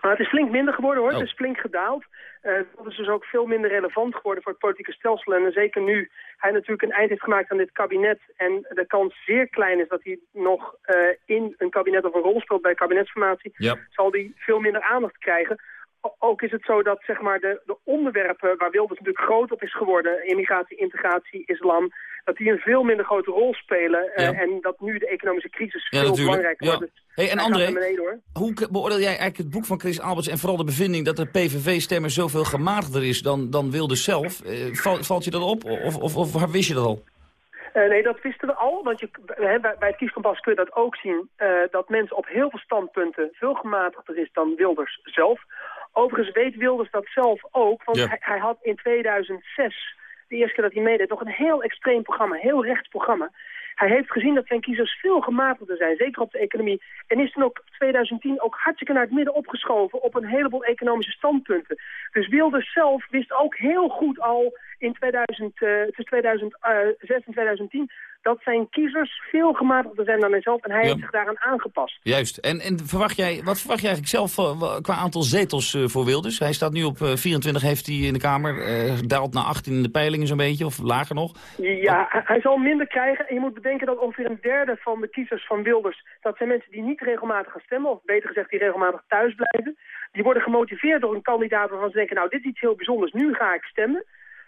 Maar het is flink minder geworden hoor, Oh. het is flink gedaald. Eh dat is dus ook veel minder relevant geworden voor het politieke stelsel. En zeker nu hij natuurlijk een eind heeft gemaakt aan dit kabinet... en de kans zeer klein is dat hij nog eh, in een kabinet of een rol speelt bij kabinetsformatie... Ja. zal hij veel minder aandacht krijgen. Ook is het zo dat zeg maar, de, de onderwerpen waar Wilders natuurlijk groot op is geworden... immigratie, integratie, islam... dat die een veel minder grote rol spelen. eh, en dat nu de economische crisis Ja, veel natuurlijk. belangrijker Ja. wordt. Dus Hey, en André, naar beneden, hoor. hoe beoordeel jij eigenlijk het boek van Chris Alberts... en vooral de bevinding dat de PVV-stemmer zoveel gematigder is dan, dan Wilders zelf? Eh, val- valt je dat op of, of, of wist je dat al? Eh, nee, dat wisten we al. Want je, hè, bij, bij het kieskompas kun je dat ook zien. dat mensen op heel veel standpunten veel gematigder is dan Wilders zelf. Overigens weet Wilders dat zelf ook. Want Ja. hij, hij had in 2006, de eerste keer dat hij meedeed, nog een heel extreem programma. Heel rechts programma. Hij heeft gezien dat zijn kiezers veel gematigder zijn, zeker op de economie. En is toen ook 2010 ook hartstikke naar het midden opgeschoven op een heleboel economische standpunten. Dus Wilders zelf wist ook heel goed al in 2000, eh, tussen 2006 en 2010 dat zijn kiezers veel gematigder zijn dan hijzelf. En hij Ja. heeft zich daaraan aangepast. Juist. En, en verwacht jij, wat verwacht jij eigenlijk zelf eh, qua aantal zetels eh, voor Wilders? Hij staat nu op eh, 24, heeft hij in de Kamer. eh, daalt naar 18 in de peilingen zo'n beetje, of lager nog. Ja, hij- hij zal minder krijgen. En je moet bedenken dat ongeveer een derde van de kiezers van Wilders... dat zijn mensen die niet regelmatig gaan stemmen... of beter gezegd die regelmatig thuis blijven. Die worden gemotiveerd door een kandidaat waarvan ze denken... nou, dit is iets heel bijzonders, nu ga ik stemmen.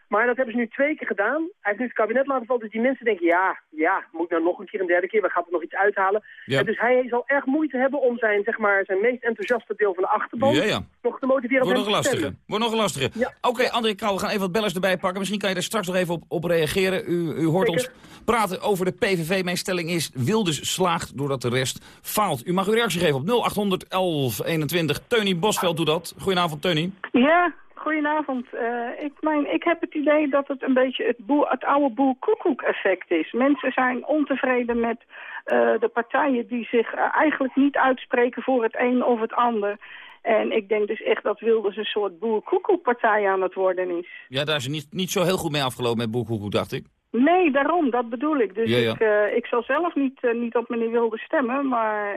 Maar dat hebben ze nu twee keer gedaan. Hij heeft nu het kabinet laten vallen, dus die mensen denken... ja, ja, moet ik nou nog een keer een derde keer, we gaan er nog iets uithalen. Ja. En dus hij zal erg moeite hebben om zijn, zeg maar, zijn meest enthousiaste deel van de achterban... Ja, ja. nog te motiveren Wordt nog lastiger. Wordt nog lastiger. Oké, André Krauw, we gaan even wat bellers erbij pakken. Misschien kan je daar straks nog even op, op reageren. U, u hoort ons praten over de PVV. Mijn stelling is, Wilders slaagt doordat de rest faalt. U mag uw reactie geven op 0800 1121. Teunie Bosveld doet dat. Goedenavond, Teunie. Ja, goedenavond. Eh, ik, mijn, ik heb het idee dat het een beetje het, boer, het oude boer-koekoek-effect is. Mensen zijn ontevreden met eh, de partijen die zich eh, eigenlijk niet uitspreken voor het een of het ander. En ik denk dus echt dat Wilders een soort boer-koekoek-partij aan het worden is. Ja, daar is het niet, niet zo heel goed mee afgelopen met Boekhoekoe, dacht ik. Nee, daarom, dat bedoel ik. Dus Ja, ja. Ik, ik zal zelf niet, niet op meneer Wilders stemmen, maar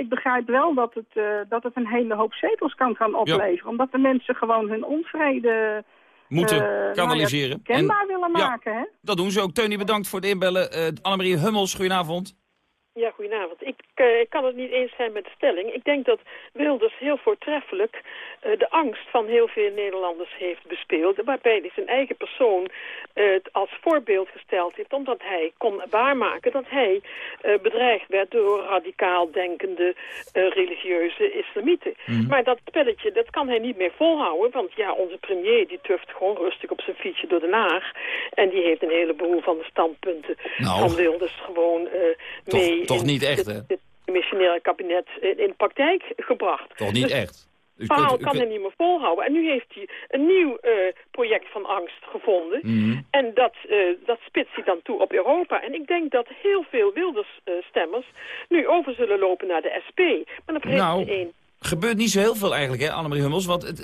ik begrijp wel dat het, eh, dat het een hele hoop zetels kan gaan opleveren. Omdat de mensen gewoon hun onvrede Moeten eh, nou ja, kanaliseren. kenbaar En- willen maken, hè? Dat doen ze ook. Teunie, bedankt voor het inbellen. Eh Annemarie Hummels, goedenavond. Ja, goedenavond. Ik, eh, ik kan het niet eens zijn met de stelling. Ik denk dat Wilders heel voortreffelijk eh, de angst van heel veel Nederlanders heeft bespeeld. Waarbij hij zijn eigen persoon het als voorbeeld gesteld heeft. Omdat hij kon waarmaken dat hij bedreigd werd door radicaal denkende religieuze islamieten. Maar dat spelletje, dat kan hij niet meer volhouden. Want ja, onze premier die tuft gewoon rustig op zijn fietsje door Den Haag. En die heeft een heleboel van de standpunten Nou. van Wilders gewoon eh, toch niet echt, de- hè? de demissionaire kabinet in, in praktijk gebracht. Toch niet Dus echt? U Het verhaal kunt- u kan kunt- hij niet meer volhouden. En nu heeft hij een nieuw eh, project van angst gevonden. Mhm. En dat, eh, dat spitst hij dan toe op Europa. En ik denk dat heel veel Wilders-stemmers nu over zullen lopen naar de SP. Maar dan vergeet Nou, één. gebeurt niet zo heel veel eigenlijk, hè, Annemarie Hummels. Want het,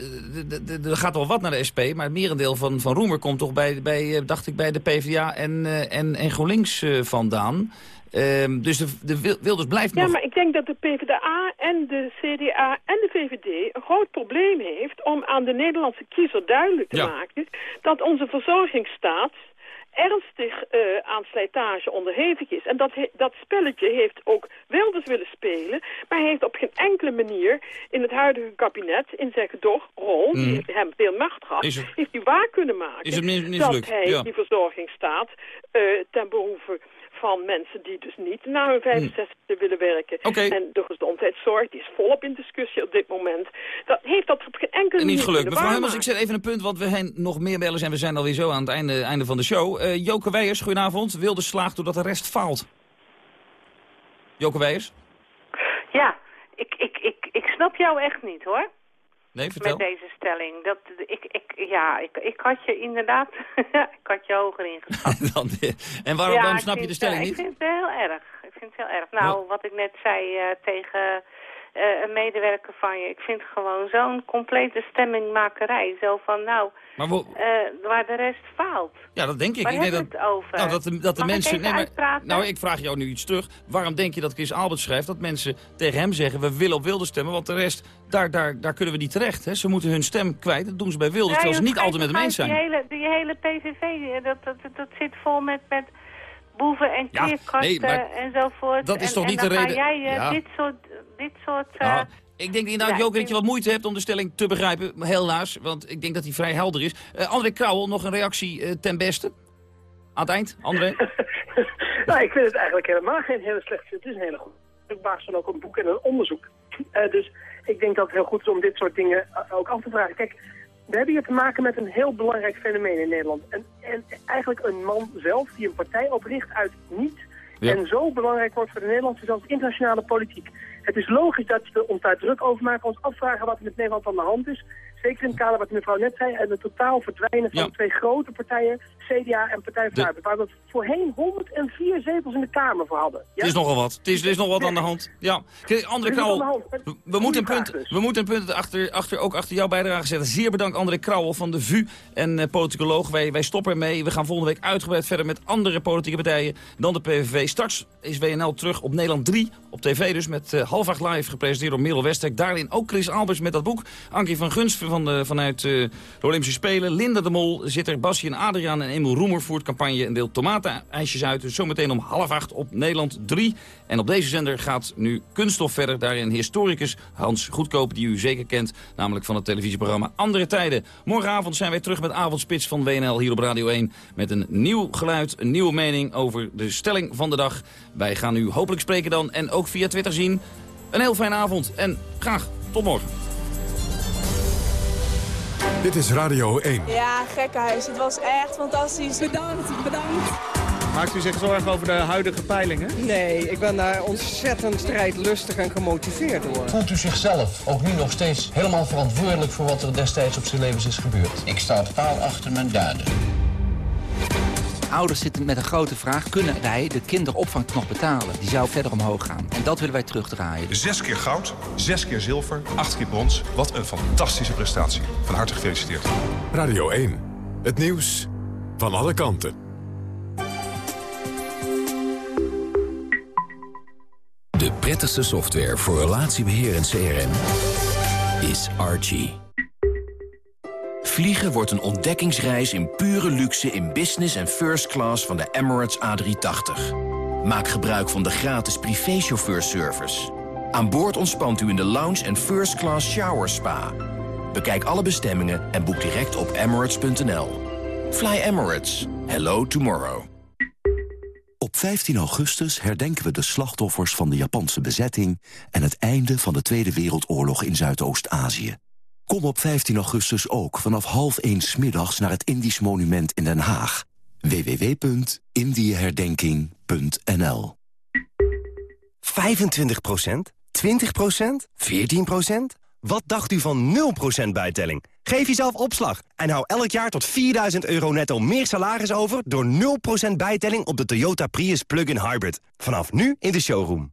eh, er gaat wel wat naar de SP, maar het merendeel van, van Roemer komt toch bij, bij, eh, dacht ik, bij de PvdA en, eh, en, en GroenLinks eh, vandaan. Ehm, dus de, de Wil- Wilders blijft Ja, nog... maar ik denk dat de PvdA en de CDA en de VVD een groot probleem heeft om aan de Nederlandse kiezer duidelijk te Ja. maken dat onze verzorgingsstaat ernstig eh, aan slijtage onderhevig is. En dat, he- dat spelletje heeft ook Wilders willen spelen, maar hij heeft op geen enkele manier in het huidige kabinet, in zijn gedochrol, Mm. die hem veel macht het- heeft hij waar kunnen maken dat hij ja. die verzorgingsstaat eh, ten behoeve van mensen die dus niet na hun 65 willen werken. Oké. En de gezondheidszorg, die is volop in discussie op dit moment. Dat heeft dat op geen enkele En niet gelukt. Mevrouw Hummels, ik zet even een punt, want we zijn nog meer bellen en we zijn alweer zo aan het einde, einde van de show. Eh, Joke Weijers, goedenavond. Wilde slaagt doordat de rest faalt. Joke Weijers? Ja, ik, ik, ik, ik snap jou echt niet hoor. Nee, vertel. Met deze stelling. Dat, ik, ik, ja, ik, ik had je inderdaad <laughs> ik had je hoger ingeschat. <laughs> Dan, eh, en waarom, ja, waarom snap je de stelling het, niet? Ik vind het heel erg. Ik vind het heel erg. Nou, wat ik net zei eh, tegen eh, een medewerker van je. Ik vind gewoon zo'n complete stemmingmakerij. Zo van, nou, Maar eh, waar de rest faalt. Ja, dat denk ik. Waar ik denk dat, het over? Nou, dat de, dat de Mag ik mensen. uitpraten? nou, ik vraag jou nu iets terug. Waarom denk je dat Chris Albert schrijft dat mensen tegen hem zeggen: we willen op Wilders stemmen, want de rest, daar, daar, daar kunnen we niet terecht. Hè? Ze moeten hun stem kwijt. Dat doen ze bij Wilders, terwijl ze niet altijd met hem eens zijn. Die hele, die hele PVV, eh, dat, dat, dat, dat zit vol met, met boeven en Ja, keerkasten nee, maar enzovoort. dat is en, toch en niet de ga reden- jij eh, Ja. dit soort... Dit soort eh, Ja, ik denk inderdaad, ja, Joker, dat je wat moeite hebt om de stelling te begrijpen. Helaas, want ik denk dat hij vrij helder is. Eh, André Krauwel, nog een reactie eh, ten beste? Aan het eind, André? <laughs> Nou, ik vind het eigenlijk helemaal geen hele slechte. Het is een hele goede. Ik baas van ook een boek en een onderzoek. Eh, dus ik denk dat het heel goed is om dit soort dingen eh, ook af te vragen. Kijk, we hebben hier te maken met een heel belangrijk fenomeen in Nederland. En, en eigenlijk een man zelf die een partij opricht uit niet. Ja. En zo belangrijk wordt voor de Nederlandse, zelfs internationale politiek. Het is logisch dat we ons daar druk over maken, ons afvragen wat er met Nederland aan de hand is. Zeker in het kader wat mevrouw net zei, en het totaal verdwijnen van Ja. twee grote partijen, CDA en Partij voor de Arbeid, waar we voorheen 104 zetels in de Kamer voor hadden. Ja? Het is nogal wat. Het is, er is nog wat aan de hand. Ja. André Krauwel, hand. we, moeten een punt, dus. we moeten een punt achter, achter, ook achter jouw bijdrage zetten. Zeer bedankt André Krauwel van de VU en eh, politicoloog. Wij, wij stoppen ermee. We gaan volgende week uitgebreid verder met andere politieke partijen dan de PVV. Straks is WNL terug op Nederland 3, op tv dus, met eh, half acht live gepresenteerd door Merel Westek. Daarin ook Chris Albers met dat boek. Ankie van Gunst van de, vanuit eh, de Olympische Spelen. Linda de Mol zit er. Basje en Adriaan en Emil Roemer voert campagne en deelt tomatenijsjes uit. Dus zometeen om half acht op Nederland 3. En op deze zender gaat nu Kunststof verder. Daarin historicus Hans Goedkoop, die u zeker kent. Namelijk van het televisieprogramma Andere Tijden. Morgenavond zijn wij terug met Avondspits van WNL hier op Radio 1. Met een nieuw geluid, een nieuwe mening over de stelling van de dag. Wij gaan u hopelijk spreken dan en ook via Twitter zien. Een heel fijne avond en graag tot morgen. Dit is Radio 1. Ja, gekkenhuis. Het was echt fantastisch. Bedankt, bedankt. Maakt u zich zorgen over de huidige peilingen? Nee, ik ben daar ontzettend strijdlustig en gemotiveerd door. Voelt u zichzelf ook nu nog steeds helemaal verantwoordelijk voor wat er destijds op zijn levens is gebeurd? Ik sta paal achter mijn daden. Ouders zitten met een grote vraag. Kunnen wij de kinderopvang nog betalen? Die zou verder omhoog gaan. En dat willen wij terugdraaien. Zes keer goud, zes keer zilver, acht keer brons. Wat een fantastische prestatie. Van harte gefeliciteerd. Radio 1. Het nieuws van alle kanten. De prettigste software voor relatiebeheer en CRM is Archie. Vliegen wordt een ontdekkingsreis in pure luxe in business en first class van de Emirates A380. Maak gebruik van de gratis privéchauffeurservice. Aan boord ontspant u in de lounge en first class shower spa. Bekijk alle bestemmingen en boek direct op emirates.nl. Fly Emirates. Hello tomorrow. Op 15 augustus herdenken we de slachtoffers van de Japanse bezetting... en het einde van de Tweede Wereldoorlog in Zuidoost-Azië. Kom op 15 augustus ook vanaf half 1 's middags naar het Indisch Monument in Den Haag. www.indieherdenking.nl 25% 20% 14% Wat dacht u van 0% bijtelling? Geef jezelf opslag en hou elk jaar tot 4000 euro netto meer salaris over... door 0% bijtelling op de Toyota Prius Plug-in Hybrid. Vanaf nu in de showroom.